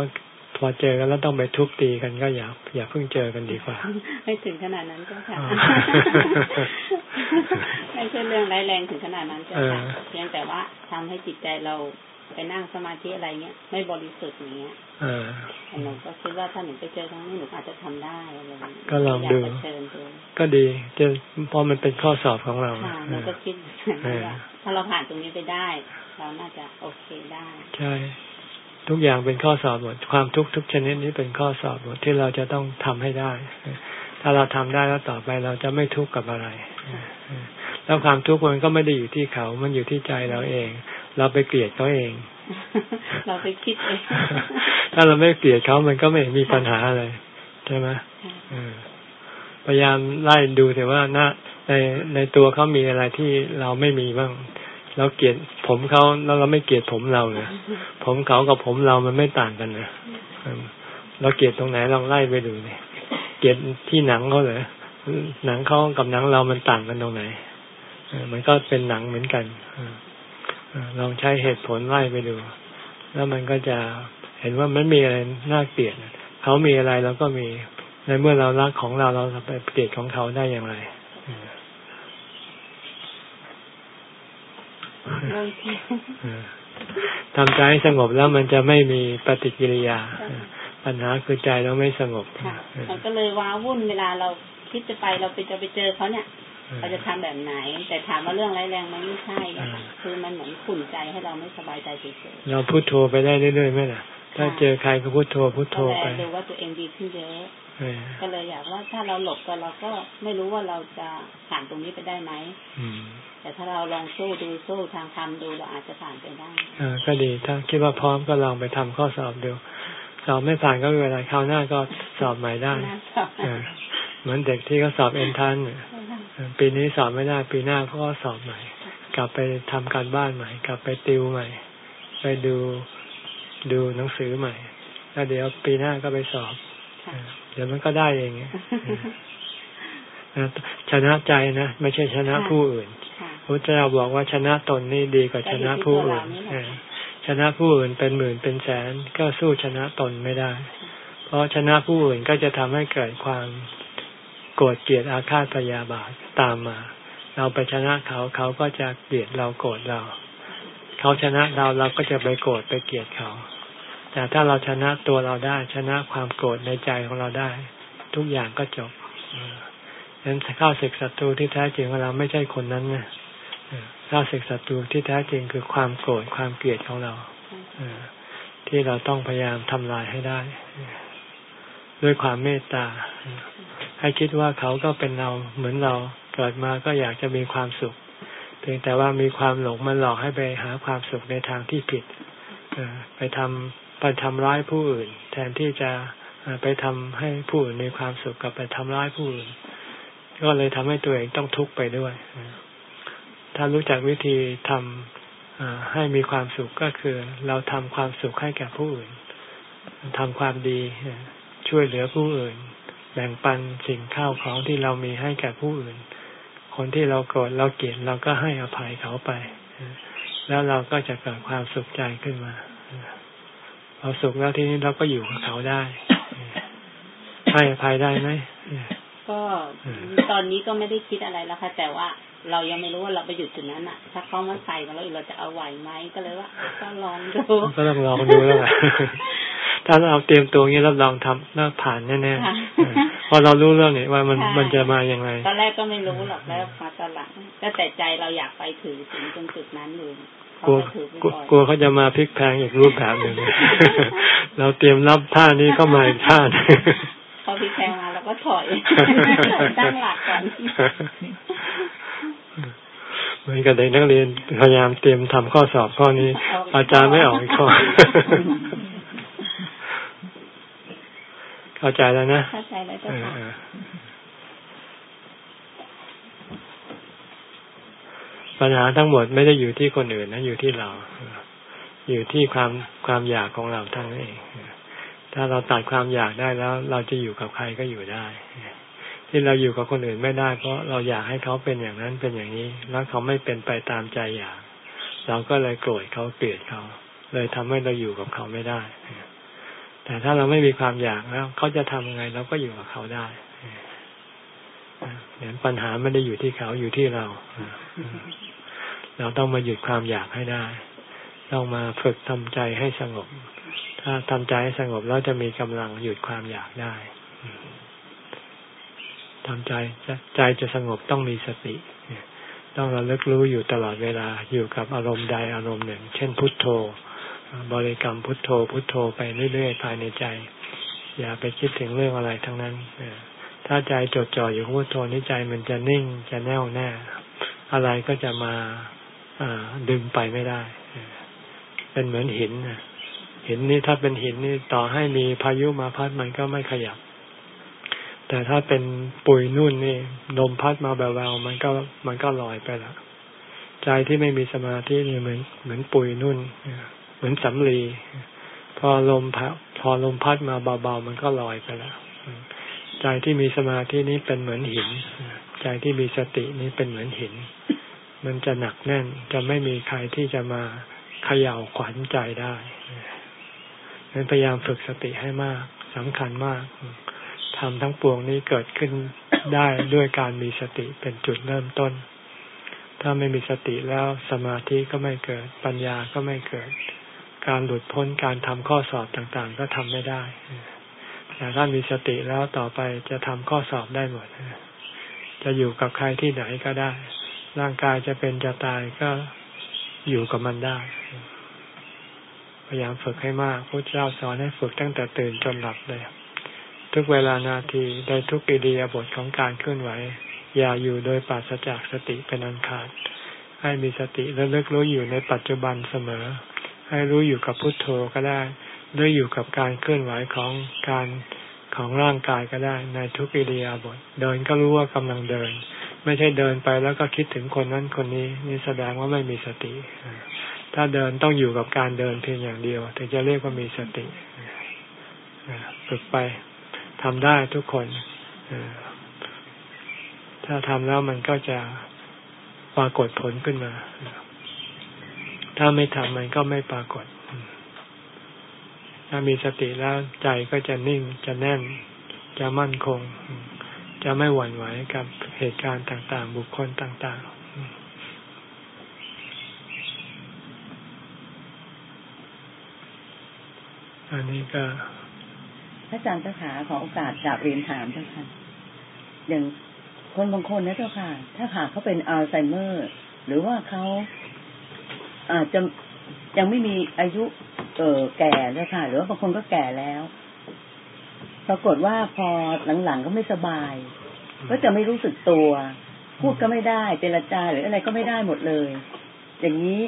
พอเจอกันแล้วต้องไปทุบตีกันก็อย่าอย่าเพิ่งเจอกันดีกว่า ไม่ถึงขนาดนั้นก็ค่ะไม่ใช่เรื่องร้ายแรงถึงขนาดนั้นก็ค่ะเพียงแต่ว่าทำให้จิตใจเราไปนั่งสมาธิอะไรเงี้ยไม่บริสุทธิ์อย่างเงี้ยหนูก็คิดว่าถ้าหนูไปเจอครั้งนี้หนูอาจจะทำได้อะไรก็ลองดูก็ดีจะพอมันเป็นข้อสอบของเราค่ะหนูก็คิดว่าถ้าเราผ่านตรงนี้ไปได้ เราน่าจะโอเคได้ ใช่ ทุกอย่างเป็นข้อสอบหมด ความทุกทุกชนิดนี้เป็นข้อสอบหมดที่เราจะต้องทำให้ได้ ถ้าเราทำได้แล้วต่อไปเราจะไม่ทุกข์กับอะไร แล้วความทุกข์มันก็ไม่ได้อยู่ที่เขา มันอยู่ที่ใจเราเอง เราไปเกลียดเขาเอง เราไปคิดเอง ถ้าเราไม่เกลียดเขามันก็ไม่มีปัญหาอะไรใช่ไหมพยายามไล่ดูแต่ว่าหน้าในในตัวเขามีอะไรที่เราไม่มีบ้าง เราเกลียดผมเขาแล้วเราไม่เกลียดผมเราเลยผมเขากับผมเรามันไม่ต่างกันนะเราเกลียดตรงไหนลองไล่ไปดูเนี่ยเกลียดที่หนังเขาเลยหนังเขากับหนังเรามันต่างกันตรงไหนมันก็เป็นหนังเหมือนกันลองใช้เหตุผลไล่ไปดู แล้วมันก็จะเห็นว่ามันมีอะไรน่าเกลียดเขามีอะไรเราก็มีในเมื่อเรารักของเราเราไปเกลียดของเขาได้อย่างไร ทำใจให้สงบแล้วมันจะไม่มีปฏิกิริยา ปัญหาคือใจเราไม่สงบมันก็เลยว้าวุ่นเวลาเราคิดจะไปเราไปจะไปเจอเขาเนี่ยเราจะทำแบบไหน แต่ถามว่าเรื่องร้ายแรงมันไม่ใช่คือมันเหมือนขุ่นใจให้เราไม่สบายใจเฉยๆเราพูดโทรไปได้เรื่อยๆไหมล่ะ ถ้าเจอใครก็พูดโทรพูดโทรไปดูว่าตัวเองดีขึ้นเยอะ ก็เลยอยากว่าถ้าเราหลบก็เราก็ไม่รู้ว่าเราจะผ่านตรงนี้ไปได้ไหมแต่ถ้าเราลองสู้ดูสู้ทางธรรมดูเราอาจจะผ่านไปได้อ่าก็ดีถ้าคิดว่าพร้อมก็ลองไปทำข้อสอบดูสอบไม่ผ่านก็ไม่เป็นไรคราวหน้าก็สอบใหม่ได้เหมือนเด็กที่เขาสอบเอ็นทันปีนี้สอบไม่ได้ปีหน้าก็สอบใหม่ กลับไปทำการบ้านใหม่ กลับไปติวใหม่ ไปดูดูหนังสือใหม่แล้วเดี๋ยวปีหน้าก็ไปสอบ เดี๋ยวมันก็ได้เองชนะใจนะไม่ใช่ชนะผู้อื่นพระเจ้าบอกว่าชนะตนนี่ดีกว่าชนะผู้อื่นชนะผู้อื่นเป็นหมื่นเป็นแสนก็สู้ชนะตนไม่ได้ เพราะชนะผู้อื่นก็จะทำให้เกิดความโกรธเกลียดอาฆาตพยาบาทตามมา เราไปชนะเขาเขาก็จะเกลียดเราโกรธเรา เขาชนะเราเราก็จะไปโกรธไปเกลียดเขา แต่ถ้าเราชนะตัวเราได้ ชนะความโกรธในใจของเราได้ ทุกอย่างก็จบดังนั้นข้าศึกศัตรูที่แท้จริงของเราไม่ใช่คนนั้นนะข้าศึกศัตรูที่แท้จริงคือความโกรธความเกลียดของเราที่เราต้องพยายามทำลายให้ได้ ด้วยความเมตตา ให้คิดว่าเขาก็เป็นเราเหมือนเราเกิดมาก็อยากจะมีความสุข เพียงแต่ว่ามีความหลงมันหลอกให้ไปหาความสุขในทางที่ผิดไปทำ ไปทำร้ายผู้อื่น แทนที่จะไปทำให้ผู้อื่นมีความสุขกับไปทำร้ายผู้อื่น ก็เลยทำให้ตัวเองต้องทุกข์ไปด้วย ถ้ารู้จักวิธีทำให้มีความสุขก็คือ เราทำความสุขให้แก่ผู้อื่นทำความดี ช่วยเหลือผู้อื่น แบ่งปันสิ่งข้าวของที่เรามีให้แก่ผู้อื่น คนที่เราโกรธเราเกลียดเราก็ให้อภัยเขาไป แล้วเราก็จะเกิดความสุขใจขึ้นมา เราสุขแล้วทีนี้เราก็อยู่กับเขาได้ให้อภัยได้ไหมก็ตอนนี้ก็ไม่ได้คิดอะไรแล้วค่ะ แต่ว่าเรายังไม่รู้ว่าเราไปหยุดจุดนั้นอะ ถ้าเขามาใส่มาแล้วเราจะเอาไหวไหมก็เลยว่าก็ลองดูก็ต้องลองดูแล้วถ้าเราเตรียมตัวงี้รับรองทำน่าผ่านแน่ๆพอเรารู้เรื่องนี้ว่ามันมันจะมาอย่างไรตอนแรกก็ไม่รู้หรอกแล้วมาตอนหลังก็แต่ใจเราอยากไปถือถึงตรงจุดนั้นอยู่ กลัวกลัวเขาจะมาพลิกแพงอีกรูปแบบหนึ่งเราเตรียมรับท่านี้เข้ามาอีกท่าเขาพลิกแพงมาแล้วก็ถอยตั้งหลักก่อนเหมือนกับเด็กนักเรียนพยายามเตรียมทำข้อสอบข้อนี้ อาจารย์ไม่ออกข้อ เข้าใจแล้วนะเข้าใจแล้วจ้ะ ปัญหาทั้งหมดไม่ได้อยู่ที่คนอื่นนะอยู่ที่เรา อยู่ที่ความความอยากของเราทั้งนั้นเอง ถ้าเราตัดความอยากได้แล้ว เราจะอยู่กับใครก็อยู่ได้ ที่เราอยู่กับคนอื่นไม่ได้ เพราะเราอยากให้เขาเป็นอย่างนั้นเป็นอย่างนี้ แล้วเขาไม่เป็นไปตามใจอยาก เราก็เลยโกรธเขาเกลียดเขา เลยทำให้เราอยู่กับเขาไม่ได้ แต่ถ้าเราไม่มีความอยากแล้วเขาจะทำยังไงเราก็อยู่กับเขาได้เห็นปัญหาไม่ได้อยู่ที่เขาอยู่ที่เรา เราต้องมาหยุดความอยากให้ได้ ต้องมาฝึกทำใจให้สงบ ถ้าทำใจให้สงบแล้วจะมีกำลังหยุดความอยากได้ทำใจใจจะสงบต้องมีสติต้องระลึกรู้อยู่ตลอดเวลาอยู่กับอารมณ์ใดอารมณ์หนึ่ง เช่น พุทโธ บริกรรมพุทโธ พุทโธไปเรื่อยๆภายในใจ อย่าไปคิดถึงเรื่องอะไรทั้งนั้นถ้าใจจดจ่ออยู่กับพุทโธนี่ใจมันจะนิ่งจะแน่วแน่ อะไรก็จะมา ดึงไปไม่ได้ เป็นเหมือนหินหินนี่ถ้าเป็นหินนี่ต่อให้มีพายุมาพัดมันก็ไม่ขยับ แต่ถ้าเป็นปุยนุ่นนี่ลมพัดมาเบาๆมันก็มันก็ลอยไปละใจที่ไม่มีสมาธินี่เหมือนเหมือนปุยนุ่นเหมือนสำลีพอลมพัดพอลมพัดมาเบาๆมันก็ลอยไปแล้วใจที่มีสมาธินี้เป็นเหมือนหิน ใจที่มีสตินี้เป็นเหมือนหิน มันจะหนักแน่นจะไม่มีใครที่จะมาเขย่าขวัญใจได้นั้นพยายามฝึกสติให้มากสำคัญมากทำทั้งปวงนี้เกิดขึ้นได้ด้วยการมีสติเป็นจุดเริ่มต้น ถ้าไม่มีสติแล้วสมาธิก็ไม่เกิด ปัญญาก็ไม่เกิด การหลุดพ้นการทำข้อสอบต่างๆ ก็ทำไม่ได้แต่ถ้ามีสติแล้วต่อไปจะทำข้อสอบได้หมดจะอยู่กับใครที่ไหนก็ได้ ร่างกายจะเป็นจะตายก็อยู่กับมันได้ พยายามฝึกให้มากพระเจ้าสอนให้ฝึกตั้งแต่ตื่นจนหลับเลย ทุกเวลานาทีในทุกอิริยบถของการเคลื่อนไหว อย่าอยู่โดยปราศจากสติเป็นอันขาด ให้มีสติและเลิกรู้อยู่ในปัจจุบันเสมอ ให้รู้อยู่กับพุทโธก็ได้ด้วยอยู่กับการเคลื่อนไหวของการของร่างกายก็ได้ ในทุกอิริยบถเดินก็รู้ว่ากำลังเดิน ไม่ใช่เดินไปแล้วก็คิดถึงคนนั้นคนนี้ นี่แสดงว่าไม่มีสติ ถ้าเดินต้องอยู่กับการเดินเพียงอย่างเดียว ถึงจะเรียกว่ามีสติฝึกไปทำได้ทุกคน ถ้าทำแล้วมันก็จะปรากฏผลขึ้นมา ถ้าไม่ทำมันก็ไม่ปรากฏ ถ้ามีสติแล้วใจก็จะนิ่งจะแน่นจะมั่นคง จะไม่หวั่นไหวกับเหตุการณ์ต่างๆ บุคคลต่าง ๆ อันนี้ก็พระอาจารย์เจ้าขาขอโอกาสกราบเรียนถามเจ้าค่ะอย่างคนบางคนนะเจ้าค่ะ ถ้าหากเขาเป็นอัลไซเมอร์ หรือว่าเขาอาจจะยังไม่มีอายุ เออแก่แล้วค่ะ หรือว่าบางคนก็แก่แล้ว ปรากฏว่าพอหลังๆก็ไม่สบาย ก็จะไม่รู้สึกตัว พูดก็ไม่ได้เจรจาหรืออะไรก็ไม่ได้หมดเลย อย่างนี้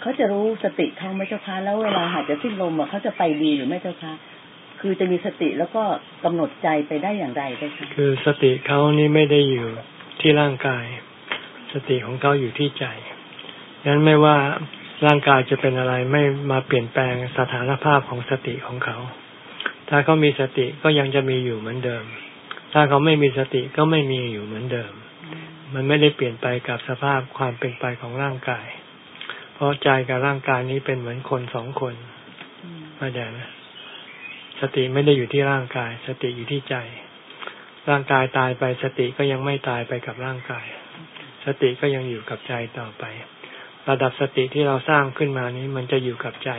เขาจะรู้สติเขาไหมเจ้าคะแล้วเวลาหากจะสิ้นลมอะเขาจะไปดีหรือไม่เจ้าคะคือจะมีสติแล้วก็กำหนดใจไปได้อย่างไรเจ้าคะคือสติเขานี่ไม่ได้อยู่ที่ร่างกาย สติของเขาอยู่ที่ใจงั้นไม่ว่าร่างกายจะเป็นอะไรไม่มาเปลี่ยนแปลงสถานภาพของสติของเขา ถ้าเขามีสติก็ยังจะมีอยู่เหมือนเดิม ถ้าเขาไม่มีสติก็ไม่มีอยู่เหมือนเดิม มันไม่ได้เปลี่ยนไปกับสภาพความเป็นไปของร่างกาย เพราะใจกับร่างกายนี้เป็นเหมือนคนสองคนเข้าใจไหมสติไม่ได้อยู่ที่ร่างกาย สติอยู่ที่ใจ ร่างกายตายไปสติก็ยังไม่ตายไปกับร่างกาย สติก็ยังอยู่กับใจต่อไป ระดับสติที่เราสร้างขึ้นมานี้มันจะอยู่กับใจ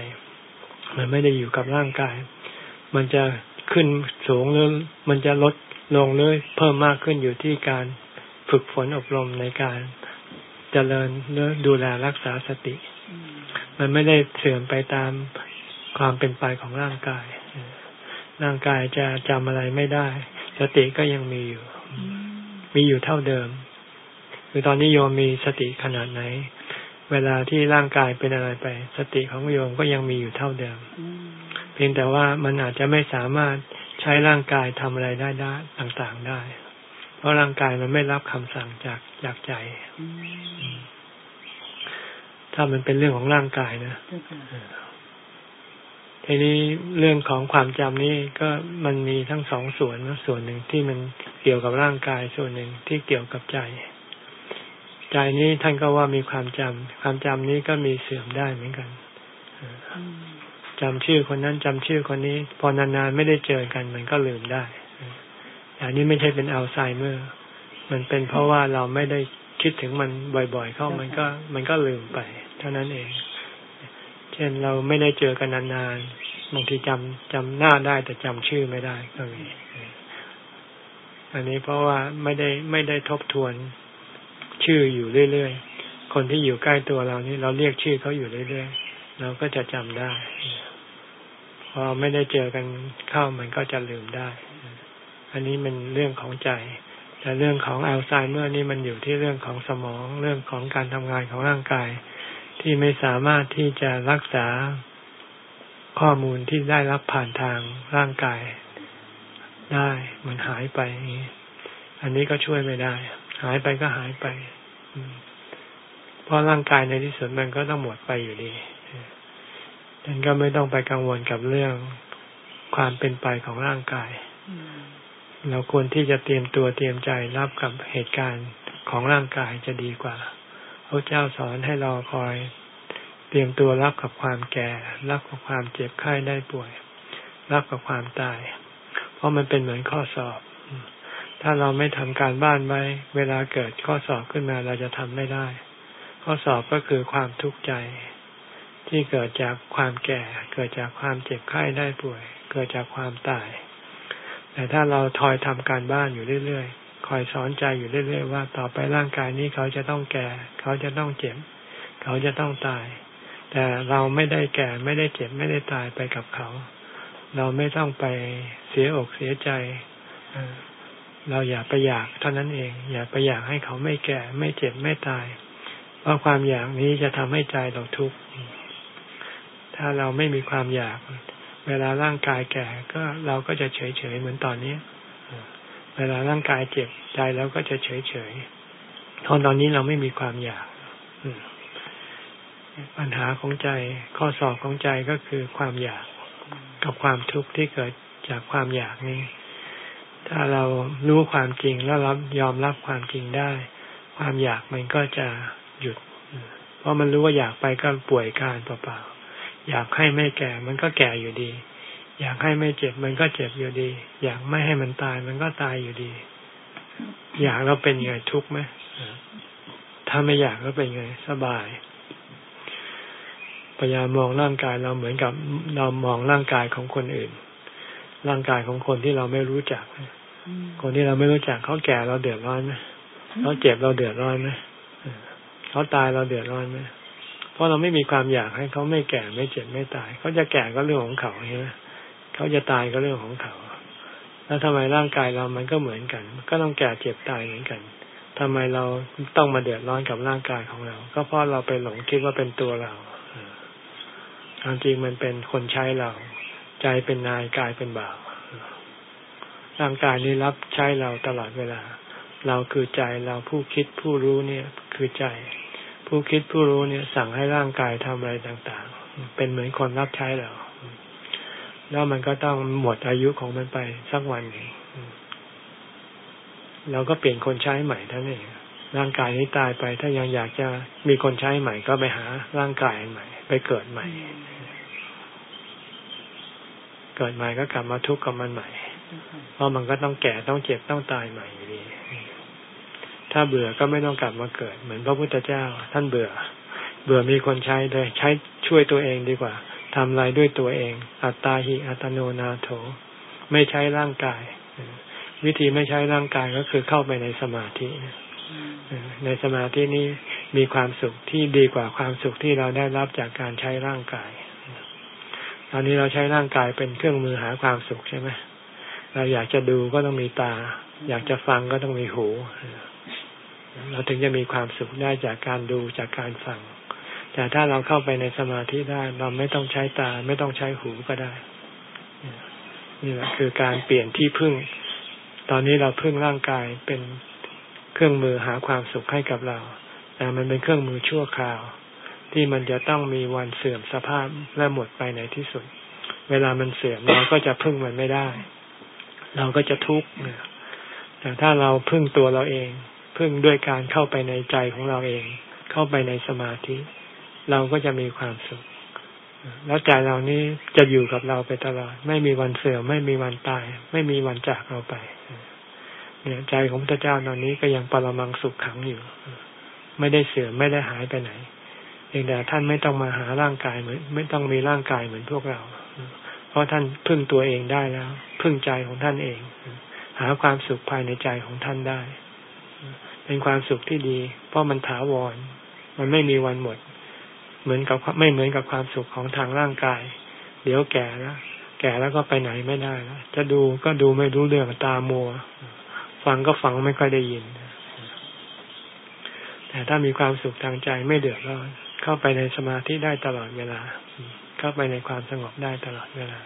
มันไม่ได้อยู่กับร่างกาย มันจะขึ้นสูงหรือมันจะลดลงเลยเพิ่มมากขึ้นอยู่ที่การฝึกฝนอบรมในการเจริญหรือดูแลรักษาสติ มันไม่ได้เสื่อมไปตามความเป็นไปของร่างกาย ร่างกายจะจำอะไรไม่ได้ สติก็ยังมีอยู่ มีอยู่เท่าเดิม คือตอนนี้โยมมีสติขนาดไหน เวลาที่ร่างกายเป็นอะไรไป สติของโยมก็ยังมีอยู่เท่าเดิม พียงแต่ว่ามันอาจจะไม่สามารถใช้ร่างกายทำอะไรได้ได้ต่างๆได้ เพราะร่างกายมันไม่รับคำสั่งจากจากใจ ถ้ามันเป็นเรื่องของร่างกายนะทีนี้เรื่องของความจำนี่ก็มันมีทั้งสองส่วนนะส่วนหนึ่งที่มันเกี่ยวกับร่างกาย ส่วนหนึ่งที่เกี่ยวกับใจ ใจนี้ท่านก็ว่ามีความจำความจำนี้ก็มีเสื่อมได้เหมือนกัน จำชื่อคนนั้นจำชื่อคนนี้ พอนานๆไม่ได้เจอกัน มันก็ลืมได้อย่างนี้ไม่ใช่เป็นอัลไซเมอร์ มันเป็นเพราะว่าเราไม่ได้คิดถึงมันบ่อยๆ เข้ามันก็มันก็ลืมไป เท่านั้นเอง เช่นเราไม่ได้เจอกันนานๆบางทีจำจำหน้าได้แต่จำชื่อไม่ได้ก็มีอันนี้เพราะว่าไม่ได้ไม่ได้ทบทวนชื่ออยู่เรื่อยๆ คนที่อยู่ใกล้ตัวเรานี่เราเรียกชื่อเขาอยู่เรื่อยๆ เราก็จะจำได้ พอไม่ได้เจอกันเข้ามันก็จะลืมได้ อันนี้มันเรื่องของใจ แต่เรื่องของอัลไซเมอร์นี่มันอยู่ที่เรื่องของสมองเรื่องของการทำงานของร่างกาย ที่ไม่สามารถที่จะรักษาข้อมูลที่ได้รับผ่านทางร่างกายได้มันหายไป อันนี้ก็ช่วยไม่ได้ หายไปก็หายไปเพราะร่างกายในที่สุดมันก็ต้องหมดไปอยู่ดี ดังนั้นก็ไม่ต้องไปกังวลกับเรื่องความเป็นไปของร่างกายเราควรที่จะเตรียมตัวเตรียมใจรับกับเหตุการณ์ของร่างกายจะดีกว่าพระเจ้าสอนให้เราคอย เตรียมตัวรับกับความแก่ รับกับความเจ็บไข้ได้ป่วย รับกับความตาย เพราะมันเป็นเหมือนข้อสอบ ถ้าเราไม่ทำการบ้านไว้เวลาเกิดข้อสอบขึ้นมาเราจะทำไม่ได้ ข้อสอบก็คือความทุกข์ใจ ที่เกิดจากความแก่ เกิดจากความเจ็บไข้ได้ป่วย เกิดจากความตาย แต่ถ้าเราทอยทำการบ้านอยู่เรื่อยๆ คอยสอนใจอยู่เรื่อยๆ ว่าต่อไปร่างกายนี้เขาจะต้องแก่ เขาจะต้องเจ็บ เขาจะต้องตาย แต่เราไม่ได้แก่ไม่ได้เจ็บไม่ได้ตายไปกับเขา เราไม่ต้องไปเสียอกเสียใจ เราอย่าไปอยากเท่านั้นเอง อย่าไปอยากให้เขาไม่แก่ ไม่เจ็บไม่ตาย เพราะความอยากนี้จะทำให้ใจเราทุกข์ ถ้าเราไม่มีความอยาก เวลาร่างกายแก่ ก็เราก็จะเฉยเฉยเหมือนตอนนี้ เวลาร่างกายเจ็บใจเราก็จะเฉยเฉยตอนตอนนี้เราไม่มีความอยากปัญหาของใจข้อสอบของใจก็คือความอยากกับความทุกข์ที่เกิดจากความอยากนี้ ถ้าเรารู้ความจริงแล้วรับยอมรับความจริงได้ ความอยากมันก็จะหยุด เพราะมันรู้ว่าอยากไปก็ป่วยการเปล่าๆ อยากให้ไม่แก่ มันก็แก่อยู่ดี อยากให้ไม่เจ็บ มันก็เจ็บอยู่ดี อยากไม่ให้มันตาย มันก็ตายอยู่ดี อยากเราเป็นไงทุกข์ไหมถ้าไม่อยากก็เป็นไง สบายพยายามมองร่างกายเราเหมือนกับเรามองร่างกายของคนอื่น ร่างกายของคนที่เราไม่รู้จัก คนที่เราไม่รู้จักเขาแก่เราเดือดร้อนไหมเขาเจ็บเราเดือดร้อนไหมเขาตายเราเดือดร้อนไหม เพราะเราไม่มีความอยากให้เขาไม่แก่ไม่เจ็บไม่ตาย เขาจะแก่ก็เรื่องของเขาใช่ไหมเขาจะตายก็เรื่องของเขา แล้วทำไมร่างกายเรามันก็เหมือนกัน ก็ต้องแก่เจ็บตายเหมือนกันทำไมเราต้องมาเดือดร้อนกับร่างกายของเรา ก็เพราะเราไปหลงคิดว่าเป็นตัวเราความจริงมันเป็นคนใช้เรา ใจเป็นนายกายเป็นบ่าวร่างกายนี้รับใช้เราตลอดเวลา เราคือใจเราผู้คิดผู้รู้เนี่ย คือใจ ผู้คิดผู้รู้เนี่ย สั่งให้ร่างกายทำอะไรต่างๆ เป็นเหมือนคนรับใช้เราแล้วมันก็ต้องหมดอายุของมันไปสักวันหนึ่งเราก็เปลี่ยนคนใช้ใหม่ท่านเองร่างกายนี้ตายไป ถ้ายังอยากจะมีคนใช้ใหม่ก็ไปหาร่างกายใหม่ ไปเกิดใหม่ เกิดใหม่ก็กลับมาทุกข์กับมันใหม่ เพราะมันก็ต้องแก่ต้องเจ็บต้องตายใหม่อยู่ดี ถ้าเบื่อก็ไม่ต้องกลับมาเกิด เหมือนพระพุทธเจ้า ท่านเบื่อ เบื่อมีคนใช้เลยใช้ช่วยตัวเองดีกว่าทำอะไรด้วยตัวเอง อัตตาหิอัตโนนาโถ ไม่ใช้ร่างกาย วิธีไม่ใช้ร่างกายก็คือเข้าไปในสมาธิในสมาธินี้มีความสุขที่ดีกว่าความสุขที่เราได้รับจากการใช้ร่างกาย ตอนนี้เราใช้ร่างกายเป็นเครื่องมือหาความสุขใช่ไหมเราอยากจะดูก็ต้องมีตา อยากจะฟังก็ต้องมีหู เราถึงจะมีความสุขได้จากการดูจากการฟัง แต่ถ้าเราเข้าไปในสมาธิได้ เราไม่ต้องใช้ตา ไม่ต้องใช้หูก็ได้ นี่แหละคือการเปลี่ยนที่พึ่ง ตอนนี้เราพึ่งร่างกายเป็นเครื่องมือหาความสุขให้กับเรา แต่มันเป็นเครื่องมือชั่วคราว ที่มันจะต้องมีวันเสื่อมสภาพและหมดไปในที่สุด เวลามันเสื่อมเราก็จะพึ่งมันไม่ได้ เราก็จะทุกข์แต่ถ้าเราพึ่งตัวเราเอง พึ่งด้วยการเข้าไปในใจของเราเอง เข้าไปในสมาธิ เราก็จะมีความสุข แล้วใจเรานี้จะอยู่กับเราไปตลอด ไม่มีวันเสื่อมไม่มีวันตาย ไม่มีวันจากเราไปเนี่ยใจของพระเจ้าตอนนี้ก็ยังปรมังสุขขังอยู่ ไม่ได้เสื่อมไม่ได้หายไปไหนเพียงแต่ท่านไม่ต้องมาหาร่างกายเหมือน ไม่ต้องมีร่างกายเหมือนพวกเรา เพราะท่านพึ่งตัวเองได้แล้ว พึ่งใจของท่านเอง หาความสุขภายในใจของท่านได้ เป็นความสุขที่ดี เพราะมันถาวร มันไม่มีวันหมด เหมือนกับไม่เหมือนกับความสุขของทางร่างกาย เดี๋ยวแก่แล้วแก่แล้วก็ไปไหนไม่ได้แล้วจะดูก็ดูไม่รู้เรื่องตามัว ฟังก็ฟังไม่ค่อยได้ยิน แต่ถ้ามีความสุขทางใจไม่เดือดร้อนเข้าไปในสมาธิได้ตลอดเวลา เข้าไปในความสงบได้ตลอดเวลา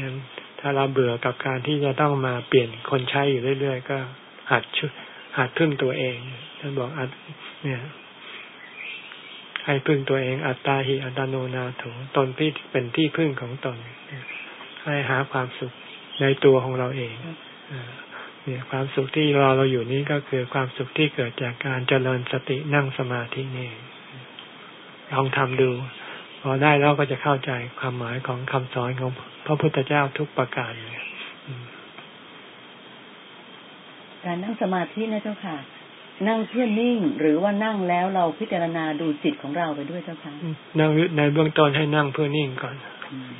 งั้นถ้าเราเบื่อกับการที่จะต้องมาเปลี่ยนคนใช้อยู่เรื่อยๆ ก็หัด ชุหัดพึ่งตัวเองท่านบอกอัดเนี่ยให้พึ่งตัวเอง อัตตาหิอัตโนนาโถตนที่เป็นที่พึ่งของตน ให้หาความสุขในตัวของเราเองเนี่ยความสุขที่รอเราอยู่นี้ก็คือความสุขที่เกิดจากการเจริญสตินั่งสมาธินี่ลองทำดู พอได้แล้วก็จะเข้าใจความหมายของคำสอนของพระพุทธเจ้าทุกประการเนี่ย การนั่งสมาธินะเจ้าค่ะ นั่งเพื่อนิ่งหรือว่านั่งแล้วเราพิจารณาดูจิตของเราไปด้วยเจ้าค่ะนั่งในเบื้องต้นให้นั่งเพื่อนิ่งก่อน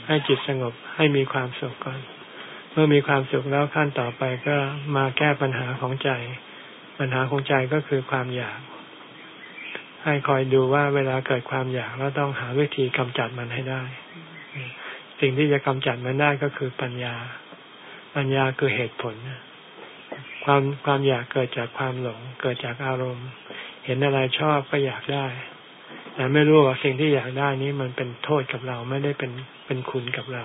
ให้จิตสงบให้มีความสุขก่อน เมื่อมีความสุขแล้วขั้นต่อไปก็มาแก้ปัญหาของใจ ปัญหาของใจก็คือความอยาก ให้คอยดูว่าเวลาเกิดความอยากเราต้องหาวิธีกำจัดมันให้ได้ สิ่งที่จะกำจัดมันได้ก็คือปัญญา ปัญญาคือเหตุผล ความความอยากเกิดจากความหลง เกิดจากอารมณ์ เห็นอะไรชอบก็อยากได้ แต่ไม่รู้ว่าสิ่งที่อยากได้นี้มันเป็นโทษกับเราไม่ได้เป็นเป็นคุณกับเรา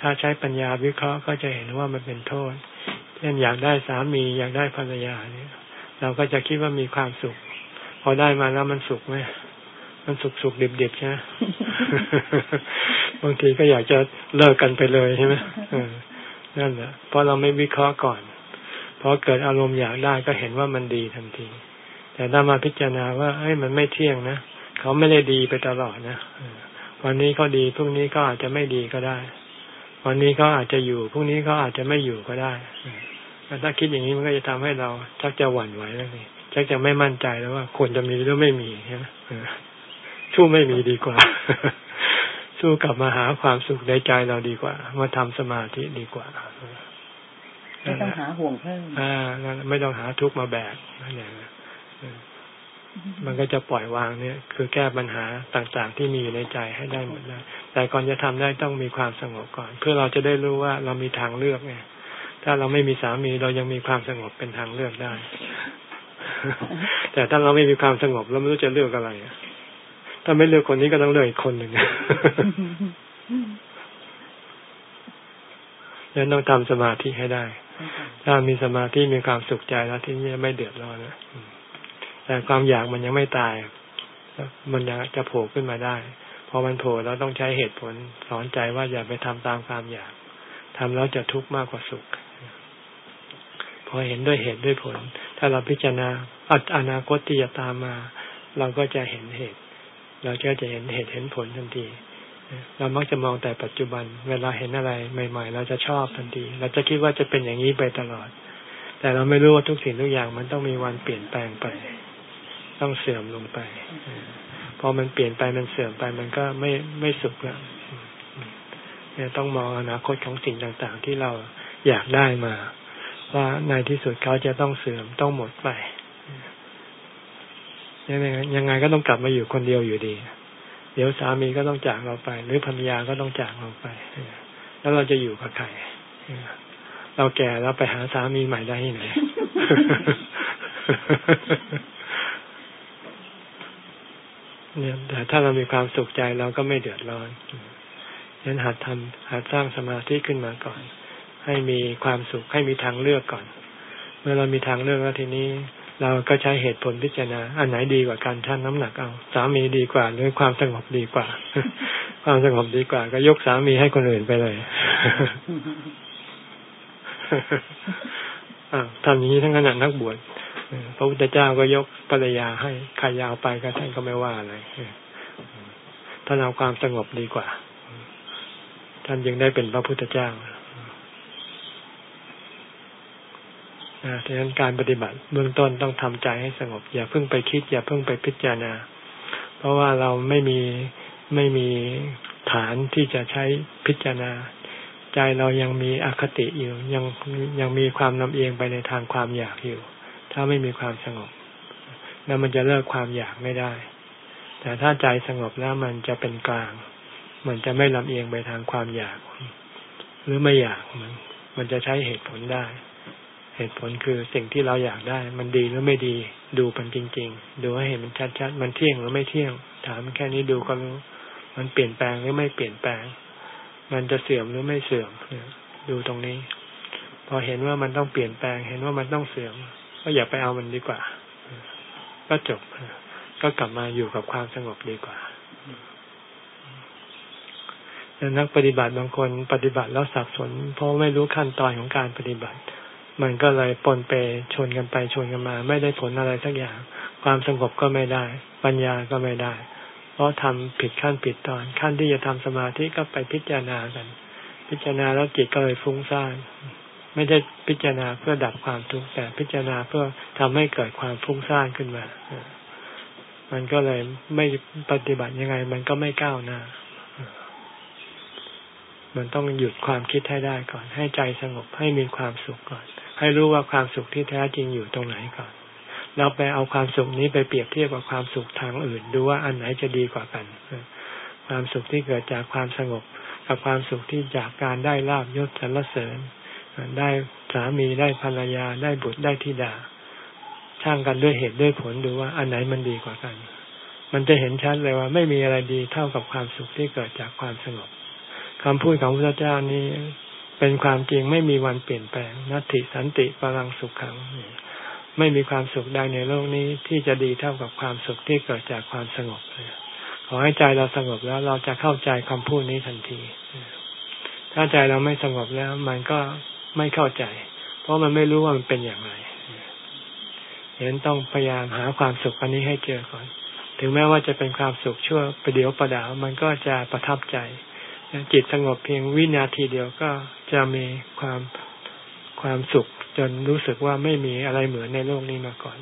ถ้าใช้ปัญญาวิเคราะห์ก็จะเห็นว่ามันเป็นโทษเช่นอยากได้สามีอยากได้ภรรยาเนี่ยเราก็จะคิดว่ามีความสุข พอได้มาแล้วมันสุขไหมมันสุขสุขดิบดิบใช่ไหมบางทีก็อยากจะเลิกกันไปเลยใช่ไหมนั่นแหละเพราะเราไม่วิเคราะห์ก่อน พอเกิดอารมณ์อยากได้ก็เห็นว่ามันดีทันที แต่ถ้ามาพิจารณาว่าเอ้ยมันไม่เที่ยงนะเขาไม่ได้ดีไปตลอดนะวันนี้ก็ดีพรุ่งนี้ก็อาจจะไม่ดีก็ได้ วันนี้ก็อาจจะอยู่พรุ่งนี้ก็อาจจะไม่อยู่ก็ได้แต่ถ้าคิดอย่างนี้มันก็จะทำให้เราชักจะหวั่นไหวแล้วนี่ชักจะไม่มั่นใจแล้วว่าควรจะมีหรือไม่มีใช่ไหมสู้ไม่มีดีกว่าสู้กลับมาหาความสุขในใจเราดีกว่า มาทำสมาธิดีกว่า ไม่ต้องหาห่วงเพิ่มอ่าไม่ต้องหาทุกข์มาแบกนั่นเองมันก็จะปล่อยวางเนี่ย คือแก้ปัญหาต่างๆ ที่มีอยู่ในใจให้ได้หมดเลยแต่ก่อนจะทำได้ต้องมีความสงบก่อน เพื่อเราจะได้รู้ว่าเรามีทางเลือกไงถ้าเราไม่มีสามีเรายังมีความสงบเป็นทางเลือกได้ แต่ถ้าเราไม่มีความสงบเราไม่รู้จะเลือกอะไรถ้าไม่เลือกคนนี้ก็ต้องเลือกอีกคนหนึ่งยังต้องทำสมาธิให้ได้ ถ้ามีสมาธิมีความสุขใจแล้วที่นี่ไม่เดือดร้อนนะแต่ความอยากมันยังไม่ตาย มันยังจะโผล่ขึ้นมาได้พอมันโผล่เราต้องใช้เหตุผลสอนใจว่าอย่าไปทำตามความอยากทำแล้วจะทุกข์มากกว่าสุข พอเห็นด้วยเหตุด้วยผล ถ้าเราพิจารณาอนาคตที่จะตามมา เราก็จะเห็นเหตุ เราก็จะเห็นเหตุเห็นผลทันที เรามักจะมองแต่ปัจจุบัน เวลาเห็นอะไรใหม่ ๆ เราจะชอบทันที เราจะคิดว่าจะเป็นอย่างนี้ไปตลอด แต่เราไม่รู้ว่าทุกสิ่งทุกอย่างมันต้องมีวันเปลี่ยนแปลงไป ต้องเสื่อมลงไป พอมันเปลี่ยนไปมันเสื่อมไปมันก็ไม่ไม่สุขแล้วเนี่ยต้องมองอนาคตของสิ่งต่างๆ ที่เราอยากได้มา ว่าในที่สุดเขาจะต้องเสื่อมต้องหมดไปยังไงยังไงก็ต้องกลับมาอยู่คนเดียวอยู่ดี เดี๋ยวสามีก็ต้องจากเราไป หรือภรรยาก็ต้องจากเราไป แล้วเราจะอยู่กับใครเราแก่แล้วไปหาสามีใหม่ได้ที่ไหนเนี่ยแต่ถ้าเรามีความสุขใจเราก็ไม่เดือดร้อนฉะนั้นหัดทำหัดสร้างสมาธิขึ้นมาก่อน ให้มีความสุขให้มีทางเลือกก่อน เมื่อเรามีทางเลือกแล้วทีนี้ เราก็ใช้เหตุผลพิจารณา อันไหนดีกว่าการชั่งน้ำหนักเอา สามีดีกว่า หรือความสงบดีกว่า ความสงบดีกว่า ก็ยกสามีให้คนอื่นไปเลยทำอย่างนี้ทั้งขนาดนักบวชพระพุทธเจ้าก็ยกภรรยาให้ใครยาวไปก็ท่านก็ไม่ว่าอะไรท่านเอาความสงบดีกว่า ท่านยังได้เป็นพระพุทธเจ้า ดังนั้นการปฏิบัติเบื้องต้นต้องทำใจให้สงบ อย่าเพิ่งไปคิด อย่าเพิ่งไปพิจารณา เพราะว่าเราไม่มีไม่มีฐานที่จะใช้พิจารณา ใจเรายังมีอคติอยู่ยังยังมีความนำเอียงไปในทางความอยากอยู่ ถ้าไม่มีความสงบ แล้วมันจะเลิกความอยากไม่ได้ แต่ถ้าใจสงบแล้วมันจะเป็นกลาง มันจะไม่ลำเอียงไปทางความอยาก หรือไม่อยากมันมันจะใช้เหตุผลได้ เหตุผลคือสิ่งที่เราอยากได้ มันดีหรือไม่ดีดูมันจริง ๆ ดูให้เห็นมันชัดๆมันเที่ยงหรือไม่เที่ยง ถามแค่นี้ดูก็รู้ มันเปลี่ยนแปลงหรือไม่เปลี่ยนแปลง มันจะเสื่อมหรือไม่เสื่อมดูตรงนี้ พอเห็นว่ามันต้องเปลี่ยนแปลง เห็นว่ามันต้องเสื่อม ก็อย่าไปเอามันดีกว่า ก็จบก็กลับมาอยู่กับความสงบดีกว่านักปฏิบัติบางคนปฏิบัติแล้วสับสน เพราะไม่รู้ขั้นตอนของการปฏิบัติ มันก็เลยปนเปชนกันไปชนกันมา ไม่ได้ผลอะไรสักอย่าง ความสงบก็ไม่ได้ ปัญญาก็ไม่ได้ เพราะทำผิดขั้นผิดตอน ขั้นที่จะทำสมาธิก็ไปพิจารณากัน พิจารณาแล้วจิตก็เลยฟุ้งซ่านไม่ได้พิจารณาเพื่อดับความทุกข์แต่พิจารณาเพื่อทำให้เกิดความฟุ้งซ่านขึ้นมา มันก็เลยไม่ปฏิบัติยังไง มันก็ไม่ก้าวหน้า มันต้องหยุดความคิดให้ได้ก่อน ให้ใจสงบให้มีความสุขก่อน ให้รู้ว่าความสุขที่แท้จริงอยู่ตรงไหนก่อน เราไปเอาความสุขนี้ไปเปรียบเทียบกับความสุขทางอื่น ดูว่าอันไหนจะดีกว่ากัน ความสุขที่เกิดจากความสงบ กับความสุขที่จากการได้ลาบยศสรรเสริญ ได้สามีได้ภรรยาได้บุตรได้ธิดา ช่างกันด้วยเหตุด้วยผลดูว่าอันไหนมันดีกว่ากัน มันจะเห็นชัดเลยว่าไม่มีอะไรดีเท่ากับความสุขที่เกิดจากความสงบคำพูดของพระเจ้านี้ เป็นความจริงไม่มีวันเปลี่ยนแปลงนัตติสันติพลังสุขขัง ไม่มีความสุขใดในโลกนี้ที่จะดีเท่ากับความสุขที่เกิดจากความสงบขอให้ใจเราสงบแล้วเราจะเข้าใจคำพูดนี้ทันที ถ้าใจเราไม่สงบแล้ว มันก็ไม่เข้าใจ เพราะมันไม่รู้ว่ามันเป็นอย่างไรเห็นต้องพยายามหาความสุขอันนี้ให้เจอก่อน ถึงแม้ว่าจะเป็นความสุขชั่วประเดียวประดาวมันก็จะประทับใจ จิตสงบเพียงวินาทีเดียวก็จะมีความความสุขจนรู้สึกว่าไม่มีอะไรเหมือนในโลกนี้มาก่อน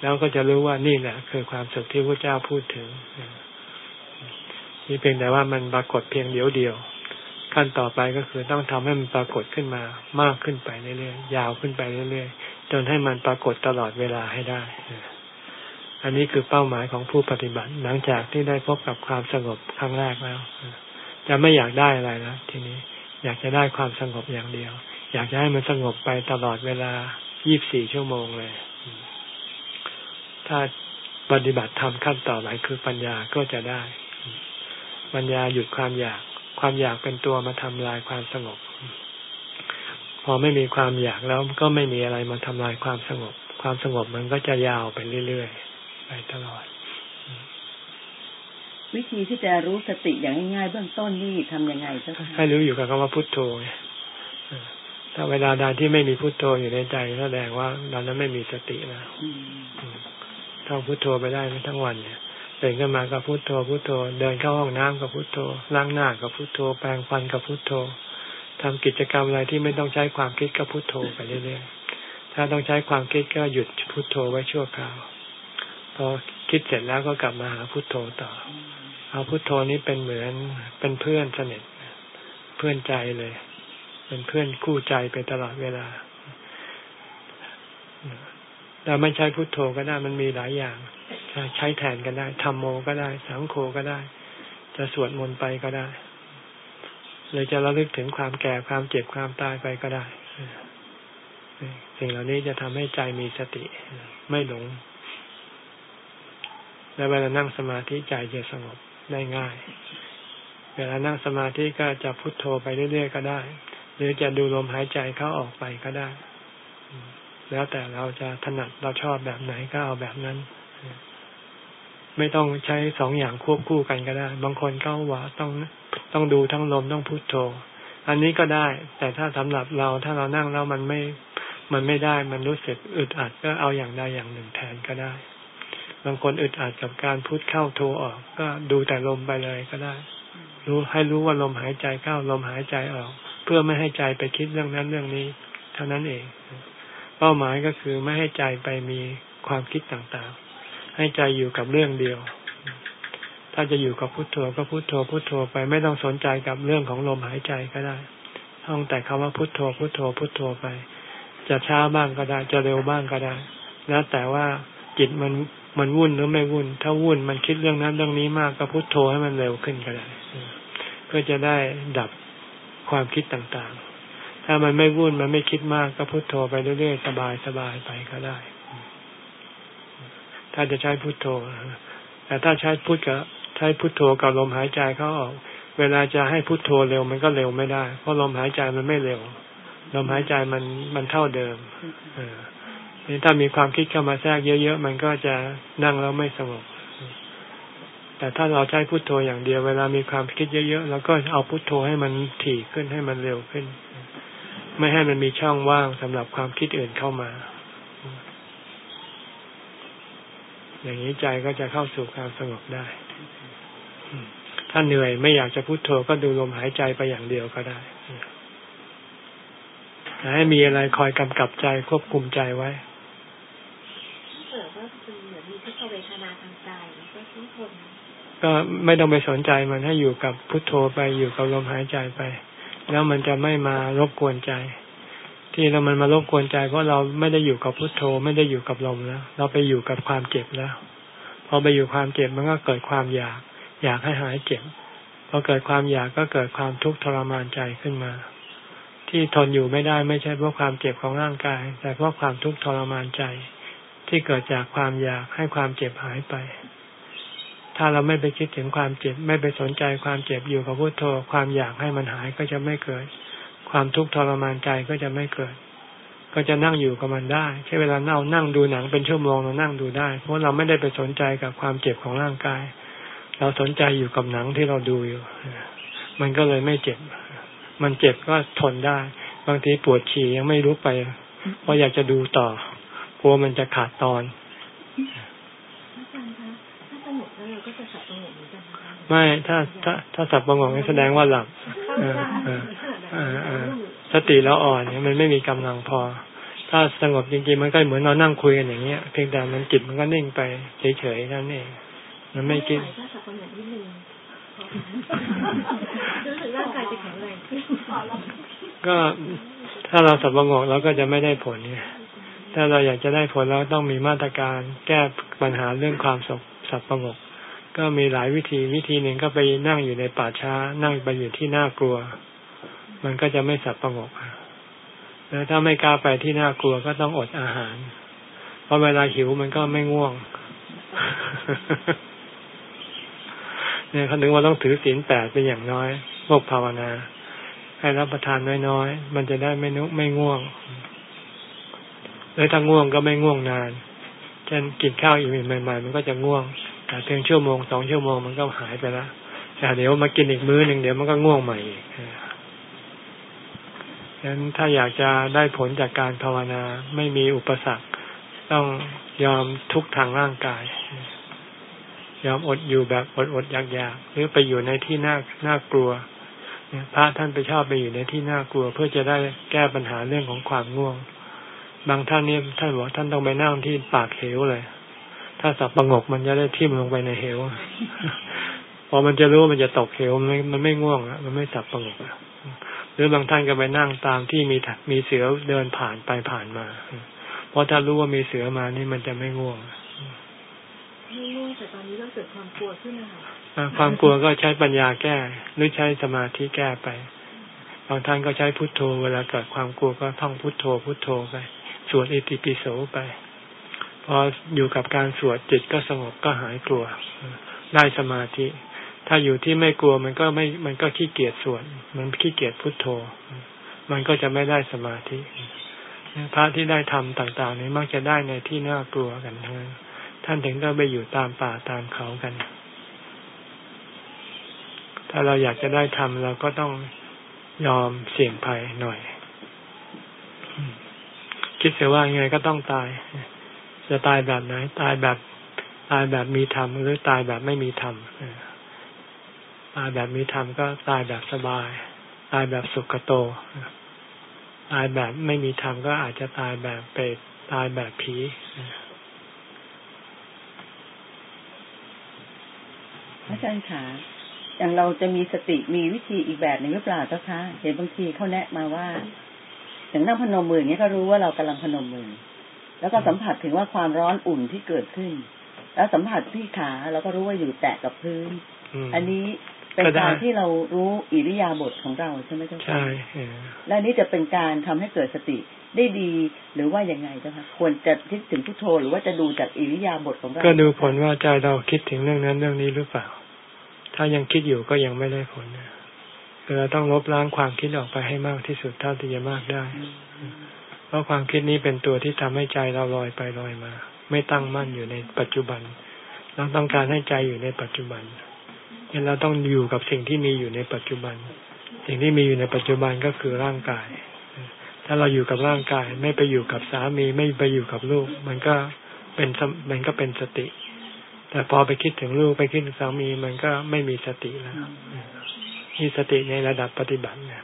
แล้วก็จะรู้ว่านี่แหละคือความสุขที่พระเจ้าพูดถึงนี่เพียงแต่ว่ามันปรากฏเพียงเดียวเดียว ขั้นต่อไปก็คือต้องทำให้มันปรากฏขึ้นมามากขึ้นไปเรื่อยๆยาวขึ้นไปเรื่อยๆจนให้มันปรากฏตลอดเวลาให้ได้อันนี้คือเป้าหมายของผู้ปฏิบัติหลังจากที่ได้พบกับความสงบครั้งแรกแล้ว จะไม่อยากได้อะไรแล้วทีนี้อยากจะได้ความสงบอย่างเดียว อยากจะให้มันสงบไปตลอดเวลา 24 ชั่วโมงเลย ถ้าปฏิบัติทำขั้นต่อไปคือปัญญาก็จะได้ ปัญญาหยุดความอยาก ความอยากเป็นตัวมาทำลายความสงบ พอไม่มีความอยากแล้วก็ไม่มีอะไรมาทำลายความสงบ ความสงบมันก็จะยาวไปเรื่อยๆ ไปตลอด วิธีที่จะรู้สติอย่างง่ายๆเบื้องต้นนี่ทํำยังไงเจ้าค่ะให้รู้อยู่กับคำว่าพุทโธถ้าเวลาใดที่ไม่มีพุทโธอยู่ในใจแสดงว่าตอนนั้นไม่มีสติแล้วท่องพุทโธไปได้ทั้งวันเนี่ยเดินขึ้นมากับพุทโธพุทโธ เดินเข้าห้องน้ำกับพุทโธล้างหน้ากับพุทโธ แปรงฟันกับพุทโธทำกิจกรรมอะไรที่ไม่ต้องใช้ความคิดกับพุทโธไปเรื่อยๆถ้าต้องใช้ความคิดก็หยุดพุทโธไว้ชั่วคราวพอคิดเสร็จแล้วก็กลับมาหาพุทโธต่อ เอาพุทโธนี้เป็นเหมือนเป็นเพื่อนสนิทเพื่อนใจเลย เป็นเพื่อนคู่ใจไปตลอดเวลาเราไม่ใช้พุทโธก็ได้มันมีหลายอย่างใช้แทนกันได้ทำโมก็ได้ สังโฆก็ได้ จะสวดมนต์ไปก็ได้เลยจะระลึกถึงความแก่ความเจ็บความตายไปก็ได้ สิ่งเหล่านี้จะทำให้ใจมีสติ ไม่หลง และเวลานั่งสมาธิใจจะสงบ ได้ง่าย เวลานั่งสมาธิก็จะพุโทโธไปเรื่อยๆก็ได้ หรือจะดูลมหายใจเข้าออกไปก็ได้ แล้วแต่เราจะถนัดเราชอบแบบไหนก็เอาแบบนั้น ไม่ต้องใช้สองอย่างควบคู่กันก็ได้ บางคนก็ว่าต้องต้องดูทั้งลมต้องพุโทโธ อันนี้ก็ได้ แต่ถ้าสำหรับเราถ้าเรานั่งแล้วมันไม่มันไม่ได้มันรู้สึกอึดอัดก็เอาอย่างใดอย่างหนึ่งแทนก็ได้ บางคนอึดอัดกับการพุทเข้าโทออก ก็ดูแต่ลมไปเลยก็ได้ รู้ให้รู้ว่าลมหายใจเข้าลมหายใจออก เพื่อไม่ให้ใจไปคิดเรื่องนั้นเรื่องนี้ เท่านั้นเอง เป้าหมายก็คือไม่ให้ใจไปมีความคิดต่างๆ ให้ใจอยู่กับเรื่องเดียว ถ้าจะอยู่กับพุทโธก็พุทโธพุทโธไปไม่ต้องสนใจกับเรื่องของลมหายใจก็ได้ท่องแต่คำว่าพุทโธพุทโธพุทโธไป จะช้าบ้างก็ได้ จะเร็วบ้างก็ได้ แล้วแต่ว่าจิตมัน มันวุ่นหรือไม่วุ่น ถ้าวุ่นมันคิดเรื่องนั้นเรื่องนี้มากก็พุทโธให้มันเร็วขึ้นก็ได้เพื่อจะได้ดับความคิดต่างๆ ถ้ามันไม่วุ่นมันไม่คิดมากก็พุทโธไปเรื่อยๆสบายสบายไปก็ได้ ถ้าจะใช้พุทโธ แต่ถ้าใช้พุทกับใช้พุทโธกับลมหายใจเขาออก เวลาจะให้พุทโธเร็วมันก็เร็วไม่ได้ เพราะลมหายใจมันไม่เร็ว ลมหายใจมันมันเท่าเดิม เออ นี่ถ้ามีความคิดเข้ามาแทรกเยอะๆ มันก็จะนั่งแล้วไม่สงบ แต่ถ้าเราใช้พุทโธอย่างเดียว เวลามีความคิดเยอะๆ แล้วก็เอาพุทโธให้มันถี่ขึ้นให้มันเร็วขึ้น ไม่ให้มันมีช่องว่างสำหรับความคิดอื่นเข้ามา อย่างนี้ใจก็จะเข้าสู่ความสงบได้ ถ้าเหนื่อยไม่อยากจะพุโทโธก็ดูลมหายใจไปอย่างเดียวก็ได้ให้มีอะไรคอยกำกับใจควบคุมใจไว้ ก็ไม่ต้องไปสนใจมันให้อยู่กับพุทโธไปอยู่กับลมหายใจไป แล้วมันจะไม่มารบกวนใจ ที่เรามันมารบกวนใจเพราะเราไม่ได้อยู่กับพุทโธ ไม่ได้อยู่กับลมแล้ว เราไปอยู่กับความเจ็บแล้ว พอไปอยู่ความเจ็บมันก็เกิดความอยาก อยากให้หายเจ็บพอเกิดความอยากก็เกิดความทุกข์ทรมานใจขึ้นมา ที่ทนอยู่ไม่ได้ไม่ใช่เพราะความเจ็บของร่างกาย แต่เพราะความทุกข์ทรมานใจ ที่เกิดจากความอยากให้ความเจ็บหายไป ถ้าเราไม่ไปคิดถึงความเจ็บ ไม่ไปสนใจความเจ็บอยู่กับพุทโธความอยากให้มันหายก็จะไม่เกิด ความทุกข์ทรมานใจก็จะไม่เกิด ก็จะนั่งอยู่กับมันได้ใช้เวลาเรานั่งดูหนังเป็นชั่วโมงเรานั่งดูได้ เพราะเราไม่ได้ไปสนใจกับความเจ็บของร่างกาย เราสนใจอยู่กับหนังที่เราดูอยู่ มันก็เลยไม่เจ็บ มันเจ็บก็ทนได้ บางทีปวดฉี่ยังไม่รู้ไปเพราะอยากจะดูต่อ ลัวมันจะขาดตอนไม่ถ้าถ้าถ้าสับประงกแสดงว่าหลับสติเราอ่อนเนี่ยมันไม่มีกำลังพอ ถ้าสงบจริงๆมันก็เหมือนเรานั่งคุยกันอย่างเงี้ยเพียงแต่มันจิตมันก็นิ่งไปเฉยๆนั่นเองมันไม่กินร่างกายจะแข็งแรงก็ถ้าเราสับประงกเราก็จะไม่ได้ผลเนี่ย ถ้าเราอยากจะได้ผลเราต้องมีมาตรการแก้ปัญหาเรื่องความสับสับประงก ก็มีหลายวิธีวิธีหนึ่งก็ไปนั่งอยู่ในป่าช้า นั่งไปอยู่ที่น่ากลัว มันก็จะไม่สับประงกแล้วถ้าไม่กล้าไปที่น่ากลัวก็ต้องอดอาหาร เพราะเวลาหิวมันก็ไม่ง่วงเนี่ยเขาถึงว่าต้องถือศีลแปดเป็นอย่างน้อยพวกภาวนา ให้รับประทานน้อยๆ มันจะได้ไม่นุไม่ง่วง แล้วถ้าง่วงก็ไม่ง่วงนานเช่นกินข้าวอีกใหม่ๆมันก็จะง่วงแต่เพียงชั่วโมงสองชั่วโมงมันก็หายไปแล้วแต่เดี๋ยวมากินอีกมื้อหนึ่งเดี๋ยวมันก็ง่วงใหม่อีกฉะนั้นถ้าอยากจะได้ผลจากการภาวนาไม่มีอุปสรรค ต้องยอมทุกทางร่างกาย ยอมอดอยู่แบบอดอดอยากอยากหรือไปอยู่ในที่น่าน่ากลัวพระท่านไปชอบไปอยู่ในที่น่ากลัว เพื่อจะได้แก้ปัญหาเรื่องของความง่วง บางท่านนี่ท่านบอกท่านต้องไปนั่งที่ปากเหวเลย ถ้าสับประงกมันจะได้ทิ่มลงไปในเหวพอมันจะรู้มันจะตกเหวมันไม่มันไม่ง่วงอะมันไม่สับประงกอะหรือบางท่านก็ไปนั่งตามที่มีมีเสือเดินผ่านไปผ่านมาเพราะถ้ารู้ว่ามีเสือมานี่มันจะไม่ง่วงไม่ง่วงแต่ตอนนี้เราเกิดความกลัวขึ้นนะคะความกลัวก็ใช้ปัญญาแก้หรือใช้สมาธิแก้ไปบางท่านก็ใช้พุทโธ เวลาเกิดความกลัวก็ท่องพุทโธพุทโธไป สวดอิติปิโสไป พออยู่กับการสวดจิตก็สงบก็หายกลัว ได้สมาธิ ถ้าอยู่ที่ไม่กลัวมันก็ไม่มันก็ขี้เกียจสวดมันขี้เกียจพุทโธ มันก็จะไม่ได้สมาธิพระที่ได้ทำต่างๆนี้มักจะได้ในที่น่ากลัวกันทั้งนั้นท่านถึงต้องไปอยู่ตามป่าตามเขากัน ถ้าเราอยากจะได้ทำเราก็ต้องยอมเสี่ยงภัยหน่อย คิดเสียว่ายังไงก็ต้องตาย จะตายแบบไหน ตายแบบตายแบบมีธรรมหรือตายแบบไม่มีธรรมตายแบบมีธรรมก็ตายแบบสบาย ตายแบบสุขโต ตายแบบไม่มีธรรมก็อาจจะตายแบบเปรตตายแบบผีอาจารย์ขาอย่างเราจะมีสติมีวิธีอีกแบบหนึ่งหรือเปล่าเจ้าคะเห็นบางทีเขาแนะมาว่า อย่างนั่งพนมมืออย่างนี้ก็รู้ว่าเรากำลังพนมมือ แล้วก็สัมผัสถึงว่าความร้อนอุ่นที่เกิดขึ้น แล้วสัมผัสที่ขาเราก็รู้ว่าอยู่แตะกับพื้น อันนี้เป็นการที่เรารู้อิริยาบถของเราใช่ไหมเจ้าค่ะใช่และนี้จะเป็นการทำให้เกิดสติได้ดีหรือว่ายังไงเจ้าค่ะควรจะคิดถึงพุทโธหรือว่าจะดูจากอิริยาบถของเรา ก็ดูผลว่าใจเราคิดถึงเรื่องนั้นเรื่องนี้หรือเปล่า ถ้ายังคิดอยู่ก็ยังไม่ได้ผล เราต้องลบล้างความคิดออกไปให้มากที่สุดเท่าที่จะมากได้ เพราะความคิดนี้เป็นตัวที่ทำให้ใจเราลอยไปลอยมา ไม่ตั้งมั่นอยู่ในปัจจุบัน เราต้องการให้ใจอยู่ในปัจจุบันงั้นเราต้องอยู่กับสิ่งที่มีอยู่ในปัจจุบัน สิ่งที่มีอยู่ในปัจจุบันก็คือร่างกาย ถ้าเราอยู่กับร่างกาย ไม่ไปอยู่กับสามีไม่ไปอยู่กับลูก มันก็เป็นมันก็เป็นสติ แต่พอไปคิดถึงลูกไปคิดถึงสามีมันก็ไม่มีสติแล้ว มีสติในระดับปฏิบัติเนี่ย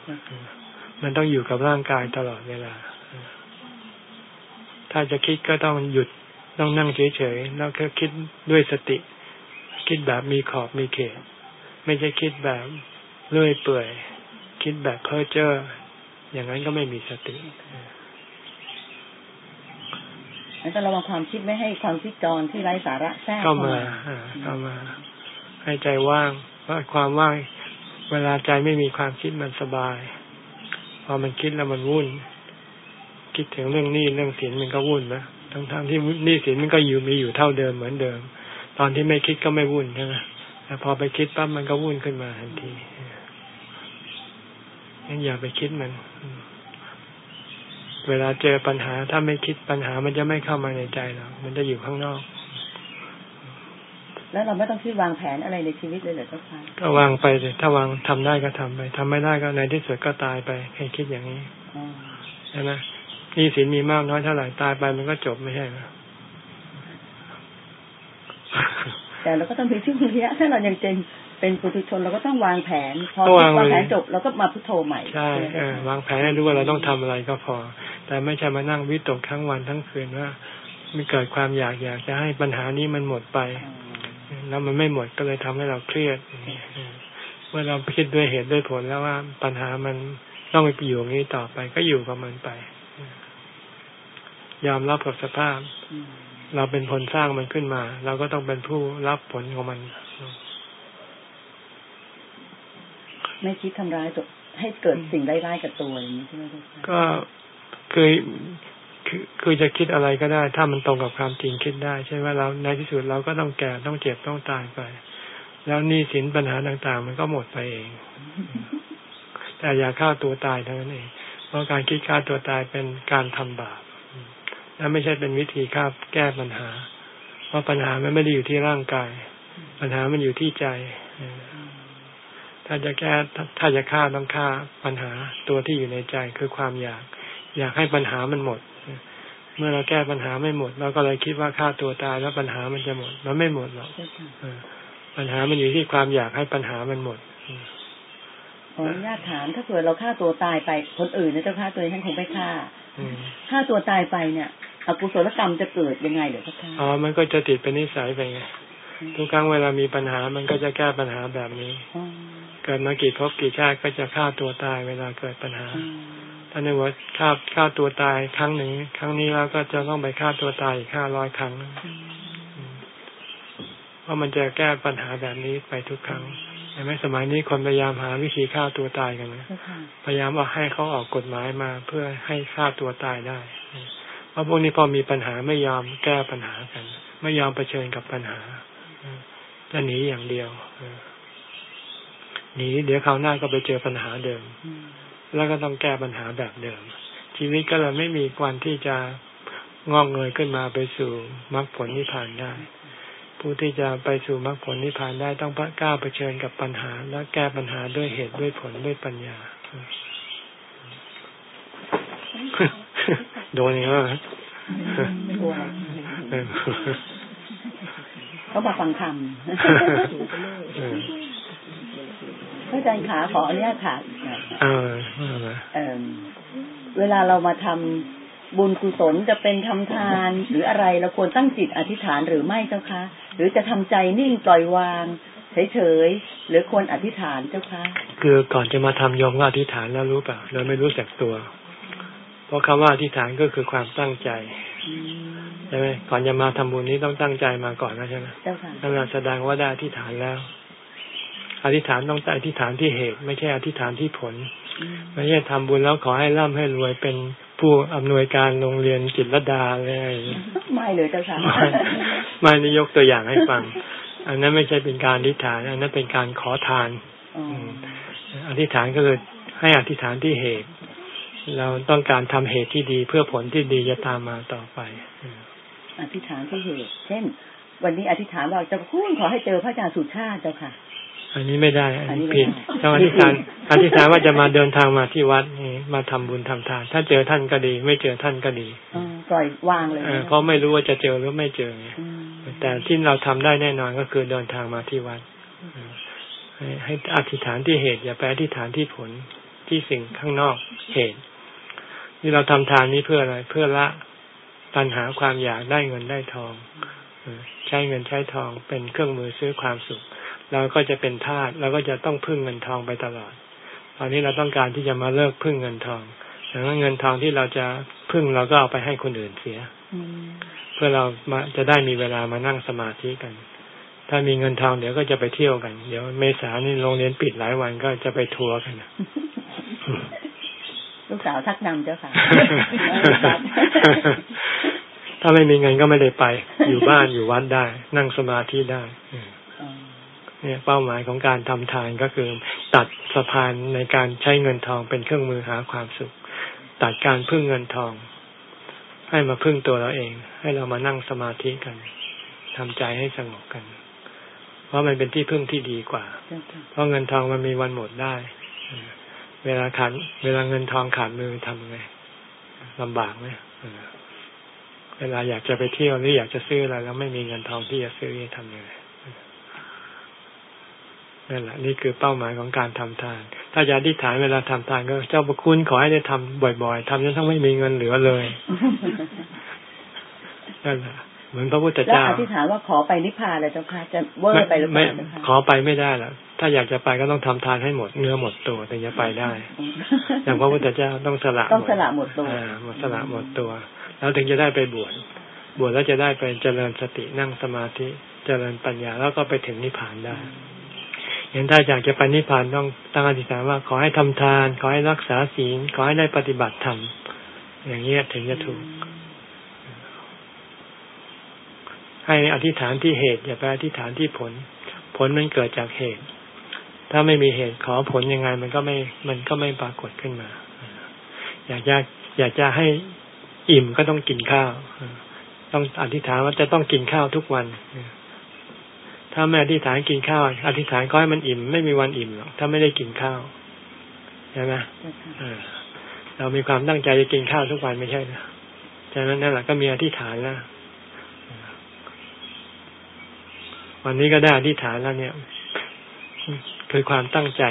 มันต้องอยู่กับร่างกายตลอดเวลา ถ้าจะคิดก็ต้องหยุดต้องนั่งเฉยๆแล้วก็คิดด้วยสติ คิดแบบมีขอบมีเขต ไม่ใช่คิดแบบเลื่อยเปื่อย คิดแบบเพ้อเจ้ออย่างนั้นก็ไม่มีสติแล้วก็ระวังความคิดไม่ให้ความคิดจรที่ไร้สาระแทรกเข้ามาเข้ามา ให้ใจว่างเพราะความว่าง เวลาใจไม่มีความคิดมันสบาย พอมันคิดแล้วมันวุ่น คิดถึงเรื่องหนี้เรื่องศีลมันก็วุ่นนะทั้งๆทที่หนี่ศีลมันก็อยู่มีอยู่เท่าเดิมเหมือนเดิม ตอนที่ไม่คิดก็ไม่วุ่นใช่ไหมแต่พอไปคิดปั๊บมันก็วุ่นขึ้นมาทันทีงั้นอย่าไปคิดมัน เวลาเจอปัญหาถ้าไม่คิดปัญหามันจะไม่เข้ามาในใจเรามันจะอยู่ข้างนอก แล้วเราไม่ต้องคิดวางแผนอะไรในชีวิตเลยเหรอเจ้าค่ะก็วางไปเลยถ้าวางทำได้ก็ทำไปทำไม่ได้ก็ในที่สุดก็ตายไปให้คิดอย่างนี้ใช่ไหมนี่สินมีมากน้อยเท่าไหร่ตายไปมันก็จบไม่ใช่ไหมแต่เราก็ต้องมีช่วงระยะถ้าเรายังเป็นเป็นปุถุชนเราก็ต้องวางแผน พอวางแผนจบเราก็มาพุทโธใหม่ใช่วางแผนให้รู้ว่าเราต้องทำอะไรก็พอ แต่ไม่ใช่มานั่งวิตกทั้งวันทั้งคืนว่ามีเกิดความอยากอยากจะให้ปัญหานี้มันหมดไป แล้วมันไม่หมดก็เลยทำให้เราเครียดเมื่อเราคิดด้วยเหตุด้วยผลแล้วว่าปัญหามันต้องไปอยู่อย่างนี้ต่อไป ก็อยู่กับมันไป ยอมรับกับสภาพ เราเป็นคนสร้างมันขึ้นมา เราก็ต้องเป็นผู้รับผลของมัน ไม่คิดทำร้ายตัวให้เกิดสิ่งร้ายๆกับตัวอย่างนี้ใช่ไหมก็เคย คือคือจะคิดอะไรก็ได้ ถ้ามันตรงกับความจริงคิดได้ ใช่ไหมเราในที่สุดเราก็ต้องแก่ต้องเจ็บต้องตายไป แล้วนี่สินปัญหาต่างๆ มันก็หมดไปเอง แต่อย่าฆ่าตัวตายเท่านั้นเอง เพราะการคิดฆ่าตัวตายเป็นการทำบาปและไม่ใช่เป็นวิธีคาบแก้ปัญหา เพราะปัญหามันไม่ได้อยู่ที่ร่างกาย ปัญหามันอยู่ที่ใจถ้าจะแก้ถ้าจะฆ่าต้องฆ่าปัญหาตัวที่อยู่ในใจคือความอยาก อยากให้ปัญหามันหมดเมื่อเราแก้ปัญหาไม่หมด เราก็เลยคิดว่าฆ่าตัวตายแล้วปัญหามันจะหมด มันไม่หมดหรอกปัญหามันอยู่ที่ความอยากให้ปัญหามันหมดขออนุญาตถามถ้าเกิดเราฆ่าตัวตายไปคนอื่นนะเจ้าฆ่าตัวเองคงไม่ฆ่าฆ่าตัวตายไปเนี่ยอกุศลกรรมจะเกิดยังไงเดี๋ยวพ่ออ๋อ มันก็จะติดเป็นนิสัยไปไงทุกครั้งเวลามีปัญหามันก็จะแก้ปัญหาแบบนี้เกิดมากี่ภพกี่ชาติก็จะฆ่าตัวตายเวลาเกิดปัญหา ถ้าในว่าฆ่าฆ่าตัวตายครั้งหนึ่งครั้งนี้แล้วก็จะต้องไปฆ่าตัวตายอีกห้าร้อยครั้งเพราะมันจะแก้ปัญหาแบบนี้ไปทุกครั้งใช่ไหมสมัยนี้คนพยายามหาวิธีฆ่าตัวตายกันนะพยายามเอาให้เขาออกกฎหมายมาเพื่อให้ฆ่าตัวตายได้เพราะพวกนี้พอมีปัญหาไม่ยอมแก้ปัญหากัน ไม่ยอมเผชิญกับปัญหาจะหนีอย่างเดียวหนีเดี๋ยวคราวหน้าก็ไปเจอปัญหาเดิม แล้วก็ต้องแก้ปัญหาแบบเดิม ชีวิตก็เลยไม่มีวันที่จะงอกเงยขึ้นมาไปสู่มรรคผลนิพพานได้ ผู้ที่จะไปสู่มรรคผลนิพพานได้ต้องกล้าเผชิญกับปัญหา และแก้ปัญหาด้วยเหตุด้วยผลด้วยปัญญา โดนอย่างนี้ไหมไม่กลัวเขามาฟังคำพระอาจารย์ขาขออนุญาตถาม เออเวลาเรามาทำบุญกุศลจะเป็นทำทานหรืออะไรเราควรตั้งจิตอธิษฐานหรือไม่เจ้าคะ หรือจะทำใจนิ่งปล่อยวางเฉยๆหรือควรอธิษฐานเจ้าคะ คือก่อนจะมาทำยอมว่าอธิษฐานแล้วรู้เปล่าเราไม่รู้จักตัว เพราะคำว่าอธิษฐานก็คือความตั้งใจใช่ไหมก่อนจะมาทำบุญนี้ต้องตั้งใจมาก่อนนะใช่ไหมนั่นแหละแสดงว่าได้อธิษฐานแล้ว อธิษฐานต้องอธิษฐานที่เหตุ ไม่ใช่อธิษฐานที่ผลไม่ใช่ทำบุญแล้วขอให้ร่ำให้รวยเป็นผู้อำนวยการโรงเรียนจิตรดาเลยไม่เลยเจ้าค่ะไม่นี่ยกตัวอย่างให้ฟัง อันนั้นไม่ใช่เป็นการอธิษฐาน อันนั้นเป็นการขอทานอธิษฐานก็คือให้อธิษฐานที่เหตุ เราต้องการทำเหตุที่ดีเพื่อผลที่ดีจะตามมาต่อไป อธิษฐานที่เหตุ เช่น วันนี้อธิษฐานเราจะพูดขอให้เจอพระอาจารย์สุชาติเจ้าค่ะ อันนี้ไม่ได้ อันนี้ผิดต้องอธิษฐานอธิษฐานว่าจะมาเดินทางมาที่วัดนี่มาทำบุญทำทาน ถ้าเจอท่านก็ดี ไม่เจอท่านก็ดีปล่อยวางเลยเพราะไม่รู้ว่าจะเจอหรือไม่เจอแต่ที่เราทำได้แน่นอนก็คือเดินทางมาที่วัดให้อธิษฐานที่เหตุอย่าไปอธิษฐานที่ผลที่สิ่งข้างนอกเหตุที่เราทำทานนี้เพื่ออะไรเพื่อละตัณหาความอยากได้เงินได้ทองใช้เงินใช้ทองเป็นเครื่องมือซื้อความสุข เราก็จะเป็นทาสเราก็จะต้องพึ่งเงินทองไปตลอด ตอนนี้เราต้องการที่จะมาเลิกพึ่งเงินทองดังนั้นเงินทองที่เราจะพึ่งเราก็เอาไปให้คนอื่นเสีย เพื่อเรามาจะได้มีเวลามานั่งสมาธิกัน ถ้ามีเงินทองเดี๋ยวก็จะไปเที่ยวกัน เดี๋ยวเมษานี่โรงเรียนปิดหลายวันก็จะไปทัวร์กันลูกสาวทักนำเจ้าค่ะถ้าไม่มีเงินก็ไม่ได้ไป อยู่บ้านอยู่วัดได้ นั่งสมาธิได้ เนี่ยเป้าหมายของการทำทานก็คือ ตัดสะพานในการใช้เงินทองเป็นเครื่องมือหาความสุข ตัดการพึ่งเงินทอง ให้มาพึ่งตัวเราเอง ให้เรามานั่งสมาธิกันทำใจให้สงบกัน เพราะมันเป็นที่พึ่งที่ดีกว่า เพราะเงินทองมันมีวันหมดได้ เวลาขาดเวลาเงินทองขาดมือทำไงลำบากไหมเวลาอยากจะไปเที่ยวหรืออยากจะซื้ออะไรแล้วไม่มีเงินทองที่จะซื้อทำยังไง นั่นแหละนี่คือเป้าหมายของการทำทาน ถ้าจะอธิษฐานเวลาทำทานก็เจ้าประคุณขอให้ได้ทำบ่อย ๆทำจนทั้งไม่มีเงินเหลือเลยนั่นแหละเหมือนพระพุทธเจ้าอธิษฐานว่าขอไปนิพพานเลยเจ้าค่ะจะเวอร์ไปหรือเปล่าขอไปไม่ได้หรอกถ้าอยากจะไปก็ต้องทำทานให้หมดเนื้อหมดตัวถึงจะไปได้ อย่างพระพุทธเจ้าต้องสละต้องสละหมดตัวหมดสละหมดตัว แล้วถึงจะได้ไปบวชบวชแล้วจะได้ไปเจริญสตินั่งสมาธิเจริญปัญญาแล้วก็ไปถึงนิพพานได้ อย่างถ้าอยากจะไปนิพพานต้องตั้งอธิษฐานว่าขอให้ทำทาน ขอให้รักษาศีล ขอให้ได้ปฏิบัติธรรมอย่างนี้ถึงจะถูก ให้อธิษฐานที่เหตุ อย่าไปอธิษฐานที่ผล ผลมันเกิดจากเหตุ ถ้าไม่มีเหตุขอผลยังไง มันก็ไม่ มันก็ไม่ปรากฏขึ้นมา อยากจะอยากจะให้อิ่มก็ต้องกินข้าว ต้องอธิษฐานว่าจะต้องกินข้าวทุกวัน ถ้าไม่อธิษฐานกินข้าว อธิษฐานก็ให้มันอิ่ม ไม่มีวันอิ่มหรอกถ้าไม่ได้กินข้าวใช่ไหมเรามีความตั้งใจจะกินข้าวทุกวันไม่ใช่นะฉะนั้นนั่นแหละก็มีอธิษฐานแล้ววันนี้ก็ได้อธิษฐานแล้วเนี่ย คือความตั้งใจ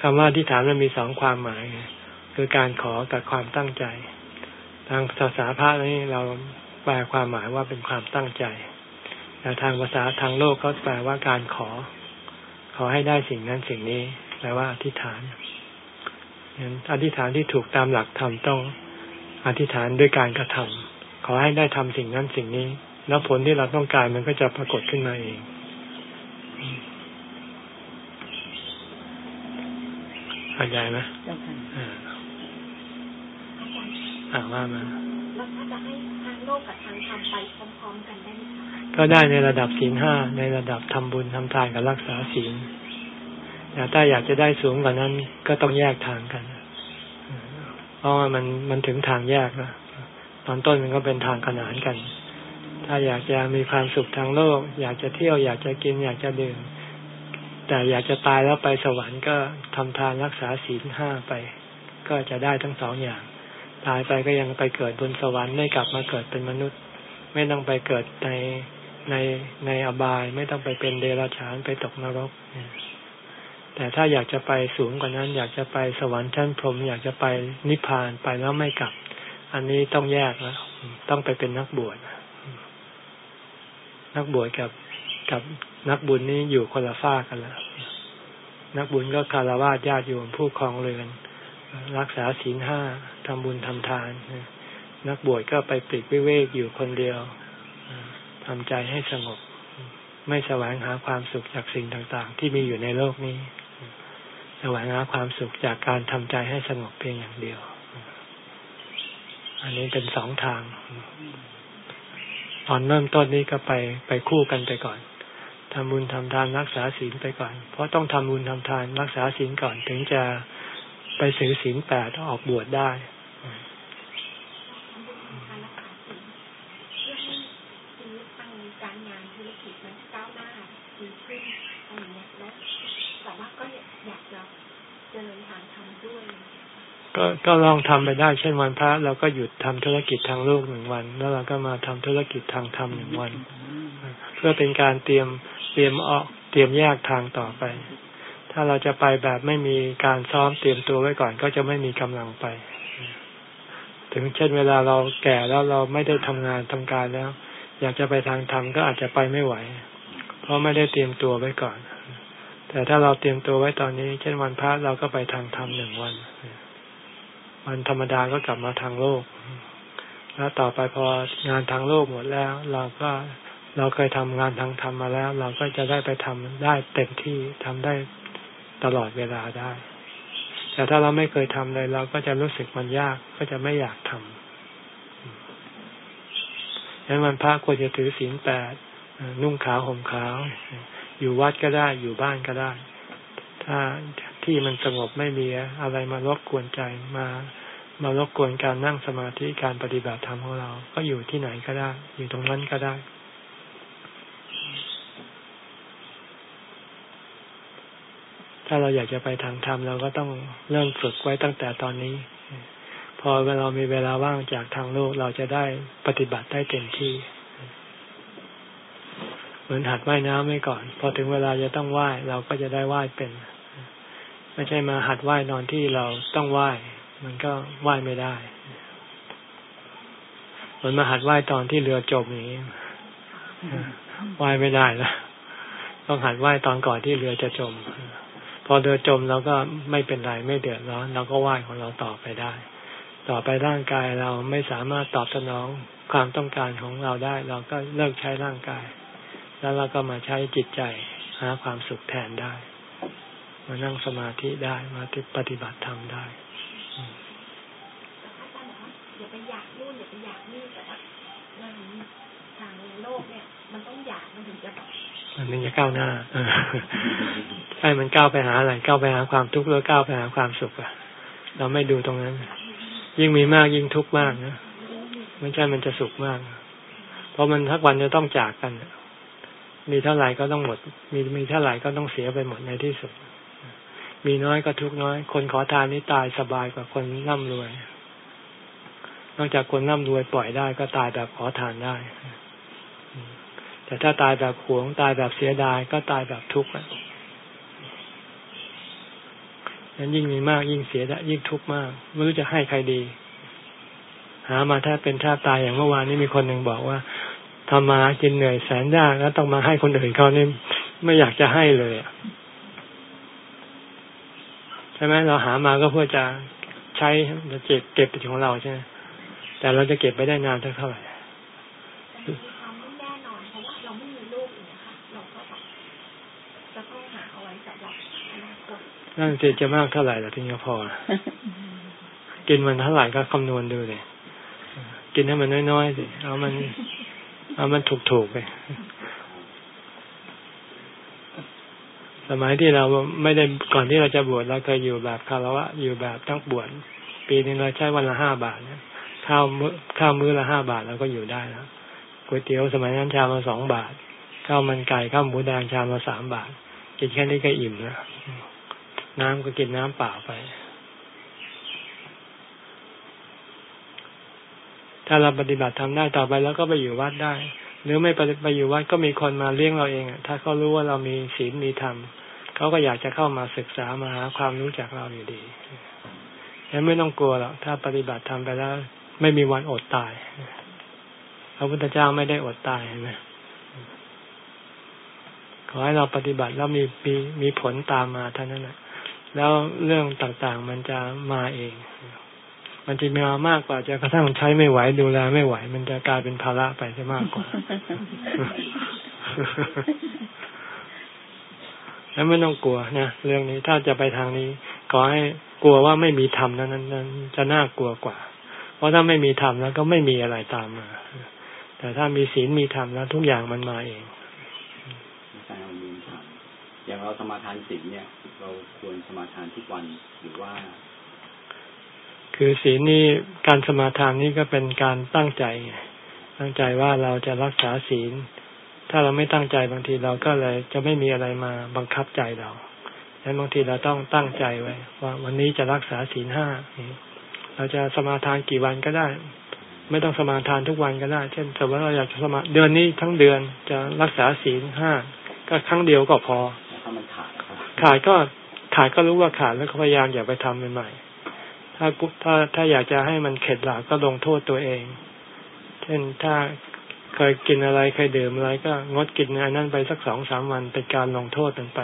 คำว่าอธิษฐานมันมีสองความหมาย คือการขอกับความตั้งใจ ทางภาษาพระนี่เราแปลความหมายว่าเป็นความตั้งใจ แต่ทางภาษาทางโลกเขาแปลว่าการขอ ขอให้ได้สิ่งนั้นสิ่งนี้แปลว่าอธิษฐานอธิษฐานที่ถูกตามหลักธรรมต้องอธิษฐานด้วยการกระทำขอให้ได้ทำสิ่งนั้นสิ่งนี้ แล้วผลที่เราต้องการมันก็จะปรากฏขึ้นมาเอง เข้าใจไหมอ่าว่ามาแล้วถ้าจะให้ทางโลกกับทางธรรมไปพร้อมๆกันได้ไหมคะ ก็ได้ในระดับศีลห้าในระดับทำบุญทำทานกับรักษาศีลแต่ถ้าอยากจะได้สูงกว่านั้นก็ต้องแยกทางกัน เพราะว่ามันมันถึงทางแยกนะตอนต้นมันก็เป็นทางขนานกัน ถ้าอยากจะมีความสุขทางโลก อยากจะเที่ยวอยากจะกินอยากจะดื่มแต่อยากจะตายแล้วไปสวรรค์ก็ทำทานรักษาศีลห้าไป ก็จะได้ทั้งสองอย่าง ตายไปก็ยังไปเกิดบนสวรรค์ไม่กลับมาเกิดเป็นมนุษย์ ไม่ต้องไปเกิดใน ในในอบายไม่ต้องไปเป็นเดรัจฉานไปตกนรกแต่ถ้าอยากจะไปสูงกว่านั้น อยากจะไปสวรรค์ชั้นพรหมอยากจะไปนิพพานไปแล้วไม่กลับ อันนี้ต้องแยกแล้วต้องไปเป็นนักบวชนักบวชกับกับนักบุญนี้อยู่คนละฝ้ากันแล้วนักบุญก็คารวะญาติโยมผู้ครองเรือน รักษาศีลห้าทำบุญทำทานนักบวชก็ไปปลีกวิเวกอยู่คนเดียว ทำใจให้สงบ ไม่แสวงหาความสุขจากสิ่งต่าง ๆ ที่มีอยู่ในโลกนี้ แสวงหาความสุขจากการทำใจให้สงบเพียงอย่างเดียว อันนี้เป็นสองทาง ตอนเริ่มต้นนี้ก็ไปไปคู่กันไปก่อนทำบุญทำทานรักษาศีลไปก่อน เพราะต้องทำบุญทำทานรักษาศีลก่อนถึงจะไปสือศีลแปดออกบวชได้ ก็ก็ลองทำไปได้เช่นวันพระเราก็หยุดทำธุรกิจทางโลกหนึ่งวัน แล้วเราก็มาทำธุรกิจทางธรรมหนึ่งวัน เพื่อเป็นการเตรียมเตรียมออกเตรียมแยกทางต่อไป ถ้าเราจะไปแบบไม่มีการซ้อมเตรียมตัวไว้ก่อนก็จะไม่มีกำลังไป ถึงเช่นเวลาเราแก่แล้วเราไม่ได้ทำงานทำการแล้ว อยากจะไปทางธรรมก็อาจจะไปไม่ไหว เพราะไม่ได้เตรียมตัวไว้ก่อน แต่ถ้าเราเตรียมตัวไว้ตอนนี้ เช่นวันพระเราก็ไปทางธรรมหนึ่งวัน วันธรรมดาก็กลับมาทางโลก แล้วต่อไปพองานทางโลกหมดแล้ว เราก็เราเคยทำงานทางธรรมมาแล้ว เราก็จะได้ไปทำได้เต็มที่ทำได้ตลอดเวลาได้ แต่ถ้าเราไม่เคยทำเลย เราก็จะรู้สึกมันยากก็จะไม่อยากทำดังนั้นวันพระควรจะถือศีลแปดนุ่งขาวห่มขาว อยู่วัดก็ได้อยู่บ้านก็ได้ ถ้า ที่มันสงบไม่มีอะไรมารบกวนใจมามารบกวนการนั่งสมาธิการปฏิบัติธรรมของเรา ก็อยู่ที่ไหนก็ได้ อยู่ตรงนั้นก็ได้ ถ้าเราอยากจะไปทางธรรมเราก็ต้องเริ่มฝึกไว้ตั้งแต่ตอนนี้ พอเรามีเวลาว่างจากทางโลกเราจะได้ปฏิบัติได้เต็มที่เหมือนหัดว่ายน้ำไว้ก่อน พอถึงเวลาจะต้องว่ายเราก็จะได้ว่ายเป็น ไม่ใช่มาหัดว่ายนอนที่เราต้องว่ายมันก็ว่ายไม่ได้เหมือนมาหัดว่ายตอนที่เรือจมอย่างนี้ว่ายไม่ได้แล้วต้องหัดว่ายตอนก่อนที่เรือจะจม พอเรือจมเราก็ไม่เป็นไรไม่เดือดร้อนเราก็ว่ายของเราต่อไปได้ ต่อไปร่างกายเราไม่สามารถตอบสนองความต้องการของเราได้ เราก็เลิกใช้ร่างกาย แล้วเราก็มาใช้จิตใจหาความสุขแทนได้ มานั่งสมาธิได้มาปฏิบัติธรรมได้อย่าไปอยากนู่นอย่าไปอยากนี่แต่ว่าทางโลกเนี่ย มันต้องอยากมันถึงจะแบบมันถึงจะก้าวหน้าใช่มันก้าวไปหาอะไรก้าวไปหาความทุกข์แล้วก้าวไปหาความสุขอะเราไม่ดูตรงนั้น ยิ่งมีมากยิ่งทุกข์มากนะไม่ใช่มันจะสุขมาก เพราะมันทักวันจะต้องจากกันมีเท่าไหร่ก็ต้องหมด มีมีเท่าไหร่ก็ต้องเสียไปหมดในที่สุด มีน้อยก็ทุกน้อย คนขอทานนี่ตายสบายกว่าคนร่ำรวย นอกจากคนร่ำรวยปล่อยได้ก็ตายแบบขอทานได้ แต่ถ้าตายแบบหวง ตายแบบเสียดายก็ตายแบบทุกข์นั้นยิ่งมีมากยิ่งเสียดายยิ่งทุกข์มากไม่รู้จะให้ใครดี หามาถ้าเป็นแทบตายอย่างเมื่อวานนี้มีคนหนึ่งบอกว่าทำมากินเหนื่อยแสนยากแล้วต้องมาให้คนอื่นเขานี่ไม่อยากจะให้เลยอะ ช่ไหมเราหามาก็เพื่อจะใช้จะเก็บเก็บเป็นของเราใช่ไหมแต่เราจะเก็บไปได้นานเท่าไหร่นั่นสิจะมากเท่าไหร่ละถึงจะพอกินมันเท่าไหร่ก็คำนวณดูเลยกินให้มันน้อยๆสิเอามัน เอามันถูกๆไป สมัยที่เราไม่ได้ก่อนที่เราจะบวชเราเคยอยู่แบบคารวะอยู่แบบต้องบวชปีนึงเราใช้วันละห้าบาทเนี่ยข้าวมื้อข้าวมื้อละห้าบาทเราก็อยู่ได้แล้วก๋วยเตี๋ยวสมัยนั้นชามละสองบาทข้าวมันไก่ข้าวหมูแดงชามละสามบาท กินแค่นี้ก็อิ่มแล้วน้ำก็กินน้ำเปล่าไป ถ้าเราปฏิบัติทำได้ต่อไปแล้วก็ไปอยู่วัดได้ หรือไม่ไปอยู่วัดก็มีคนมาเลี้ยงเราเองอะถ้าเขารู้ว่าเรามีศีลมีธรรมเขาก็อยากจะเข้ามาศึกษามาหาความรู้จากเราอยู่ดียังไม่ต้องกลัวหรอกถ้าปฏิบัติทำไปแล้ว ไม่มีวันอดตายพระพุทธเจ้าไม่ได้อดตายนะขอให้เราปฏิบัติแล้วมีมีมีผลตามมาเท่านั้นแหละแล้วเรื่องต่างๆมันจะมาเอง มันจะมีมามากกว่าจะกระทั่งใช้ไม่ไหวดูแลไม่ไหว มันจะกลายเป็นภาระไปจะมากกว่า แล้วไม่ต้องกลัวนะเรื่องนี้ถ้าจะไปทางนี้ขอให้กลัวว่าไม่มีธรรมนั้นนั้นจะน่ากลัวกว่า เพราะถ้าไม่มีธรรมแล้วก็ไม่มีอะไรตามมา แต่ถ้ามีศีลมีธรรมแล้วทุกอย่างมันมาเองอาจารย์มีถามอย่างเราสมาทานศีลเนี่ย เราควรสมาทานทุกวันหรือว่า คือศีลนี่การสมาทานนี่ก็เป็นการตั้งใจ ตั้งใจว่าเราจะรักษาศีล ถ้าเราไม่ตั้งใจบางทีเราก็เลยจะไม่มีอะไรมาบังคับใจเราดังนั้นบางทีเราต้องตั้งใจไว้ ว่าวันนี้จะรักษาศีลห้าเราจะสมาทานกี่วันก็ได้ ไม่ต้องสมาทานทุกวันก็ได้ เช่นสมมติเราอยากจะสมาเดือนนี้ทั้งเดือนจะรักษาศีลห้าก็ครั้งเดียวก็พอถ้ามันขาดขาดก็ขาดก็รู้ว่าขาดแล้วก็พยายามอย่าไปทำใหม่ๆ ถ้าถ้าถ้าอยากจะให้มันเข็ดหลาบก็ลงโทษตัวเอง เช่นถ้าเคยกินอะไรเคยดื่มอะไรก็งดกินอันนั้นไปสักสองสามวันเป็นการลงโทษมันไป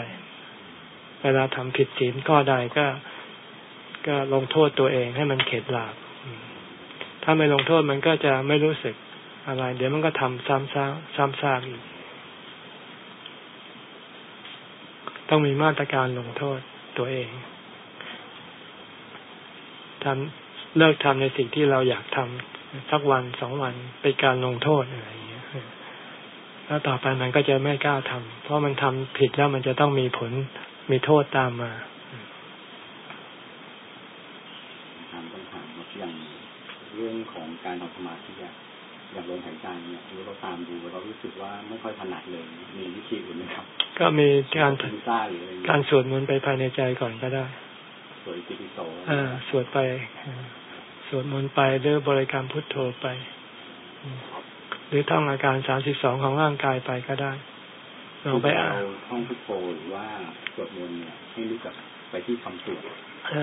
เวลาทำผิดศีลข้อใดก็ ก็ลงโทษตัวเองให้มันเข็ดหลาบถ้าไม่ลงโทษมันก็จะไม่รู้สึกอะไร เดี๋ยวมันก็ทำซ้ำซากซ้ำซากอีก ต้องมีมาตรการลงโทษตัวเอง ทำเลิกทำในสิ่งที่เราอยากทำสักวันสองวันเป็นการลงโทษอะไรแล้วต่อไปมันก็จะไม่กล้าทำเพราะมันทำผิดแล้วมันจะต้องมีผลมีโทษตามมาถามต้องถามอย่างเรื่องของการทำสมาธิอย่างลมหายใจเนี่ยเราตามดูเรารู้สึกว่าไม่ค่อยถนัดเลย มีวิธีอื่นไหมครับ ก็มีการการสวดมนต์ไปภายในใจก่อนก็ได้ สวดจิติโสอ่าสวดไปสวดมนต์ไปหรือบริกรรมพุทโธไป หรือท่องอาการสามสิบสองของร่างกายไปก็ได้เราไปอ่านท่องพุทโธหรือว่าสวดมนต์เนี่ยให้รู้จักไปที่คำสวด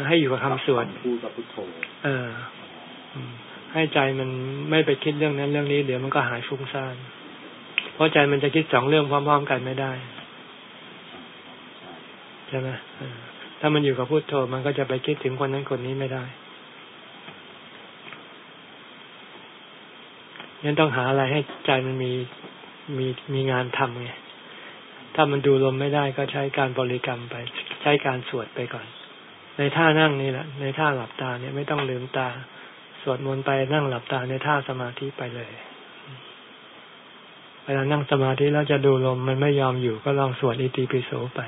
ให้อยู่กับคำสวดพูดกับพุทโธ เออ ให้ใจมันไม่ไปคิดเรื่องนั้นเรื่องนี้เดี๋ยวมันก็หายฟุ้งซ่านเพราะใจมันจะคิดสองเรื่องพร้อม ๆ กันไม่ได้ใช่ไหมถ้ามันอยู่กับพุทโธมันก็จะไปคิดถึงคนนั้นคนนี้ไม่ได้ยันต้องหาอะไรให้ใจมันมีมีมีงานทำไง ถ้ามันดูลมไม่ได้ก็ใช้การบริกรรมไป ใช้การสวดไปก่อน ในท่านั่งนี่แหละ ในท่าหลับตาเนี่ยไม่ต้องลืมตา สวดมนต์ไปนั่งหลับตาในท่าสมาธิไปเลย เวลานั่งสมาธิแล้วจะดูลมมันไม่ยอมอยู่ก็ลองสวดอิติปิโสไป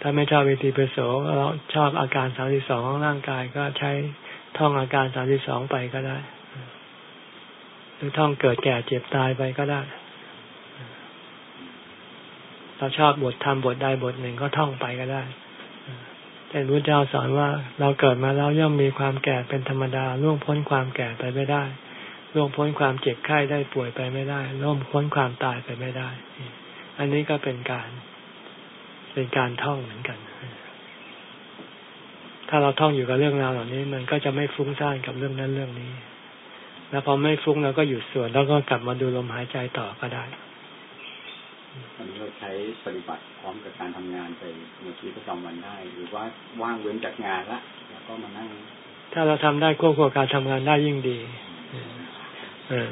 ถ้าไม่ชอบอิติปิโสเราชอบอาการสามสิบสองของร่างกายก็ใช้ท่องอาการสามสิบสองไปก็ได้ หรือท่องเกิดแก่เจ็บตายไปก็ได้ เราชอบบทธรรมบทใดบทหนึ่งก็ท่องไปก็ได้แต่พระเจ้าสอนว่าเราเกิดมาแล้วย่อมมีความแก่เป็นธรรมดาล่วงพ้นความแก่ไปไม่ได้ล่วงพ้นความเจ็บไข้ได้ป่วยไปไม่ได้ล่วงพ้นความตายไปไม่ได้ อันนี้ก็เป็นการ เป็นการท่องเหมือนกัน ถ้าเราท่องอยู่กับเรื่องราวเหล่านี้ มันก็จะไม่ฟุ้งซ่านกับเรื่องนั้นเรื่องนี้ แล้วพอไม่ฟุ้งเราก็หยุดสวดแล้วก็กลับมาดูลมหายใจต่อก็ได้อันนี้เราใช้ปฏิบัติพร้อมกับการทำงานไปในชีวิตประจำวันได้ หรือว่าว่างเว้นจากงานละแล้วก็มานั่ง ถ้าเราทำได้ควบคู่การทำงานได้ยิ่งดี เออ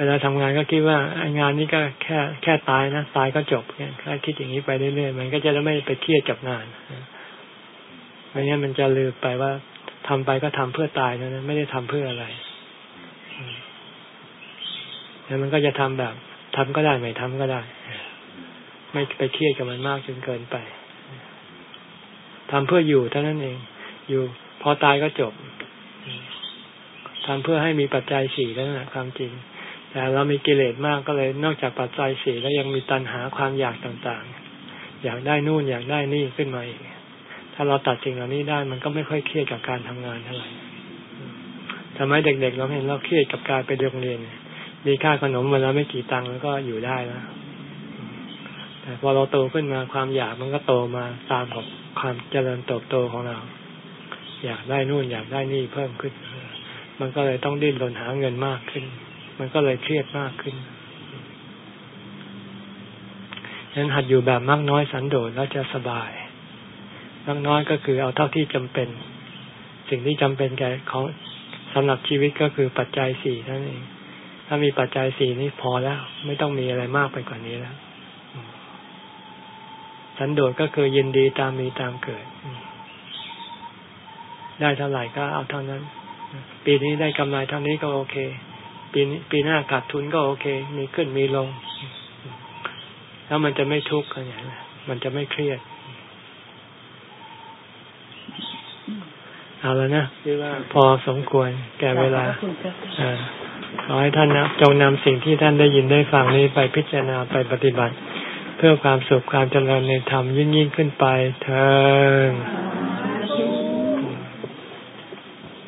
เวลาทำงานก็คิดว่างานนี้ก็แค่แค่ตายนะตายก็จบแค่คิดอย่างนี้ไปเรื่อยๆมันก็จะไม่ไปเครียดกับงานไม่งั้นมันจะลืมไปว่าทำไปก็ทำเพื่อตายนะไม่ได้ทำเพื่ออะไรแล้วมันก็จะทำแบบทำก็ได้ไม่ทำก็ได้ ไม่ไปเครียดกับมันมากจนเกินไปทำเพื่ออยู่เท่านั้นเอง อยู่ พอตายก็จบทำเพื่อให้มีปัจจัยสี่นั่นแหละความจริง แต่เรามีกิเลสมากก็เลยนอกจากปัจจัยสี่แล้วยังมีตัณหาความอยากต่างๆ อยากได้นู่นอยากได้นี่ขึ้นมาอีก ถ้าเราตัดสิ่งเหล่านี้ได้มันก็ไม่ค่อยเครียดกับการทำงานเท่าไหร่ทำไมเด็กๆเราเห็นเราเครียดกับการไปโรงเรียน มีค่าขนมวันละไม่กี่ตังค์แล้วก็อยู่ได้แล้วแต่พอเราโตขึ้นมาความอยากมันก็โตมาตามกับความเจริญเติบโตของเรา อยากได้นู่นอยากได้นี่เพิ่มขึ้น มันก็เลยต้องดิ้นรนหาเงินมากขึ้น มันก็เลยเครียดมากขึ้นฉะนั้นหัดอยู่แบบมากน้อยสันโดษแล้วจะสบายมากน้อยก็คือเอาเท่าที่จำเป็น สิ่งที่จำเป็นแก่ของสำหรับชีวิตก็คือปัจจัยสี่นั่นเอง ถ้ามีปัจจัยสี่นี้พอแล้ว ไม่ต้องมีอะไรมากไปกว่านี้แล้ว สันโดษก็คือยินดีตามมีตามเกิด ได้เท่าไหร่ก็เอาเท่านั้น ปีนี้ได้กำไรเท่านี้ก็โอเค ปีนี้ปีหน้าขาดทุนก็โอเค มีขึ้นมีลง แล้วมันจะไม่ทุกข์กันอย่างนี้มันจะไม่เครียด เอาแล้วนะคิดว่าพอสมควรแก่เวลาขอให้ท่านนะจงนำสิ่งที่ท่านได้ยินได้ฟังนี้ไปพิจารณาไปปฏิบัติ เพื่อความสุขความเจริญในธรรมยิ่งยิ่งขึ้นไปเถิด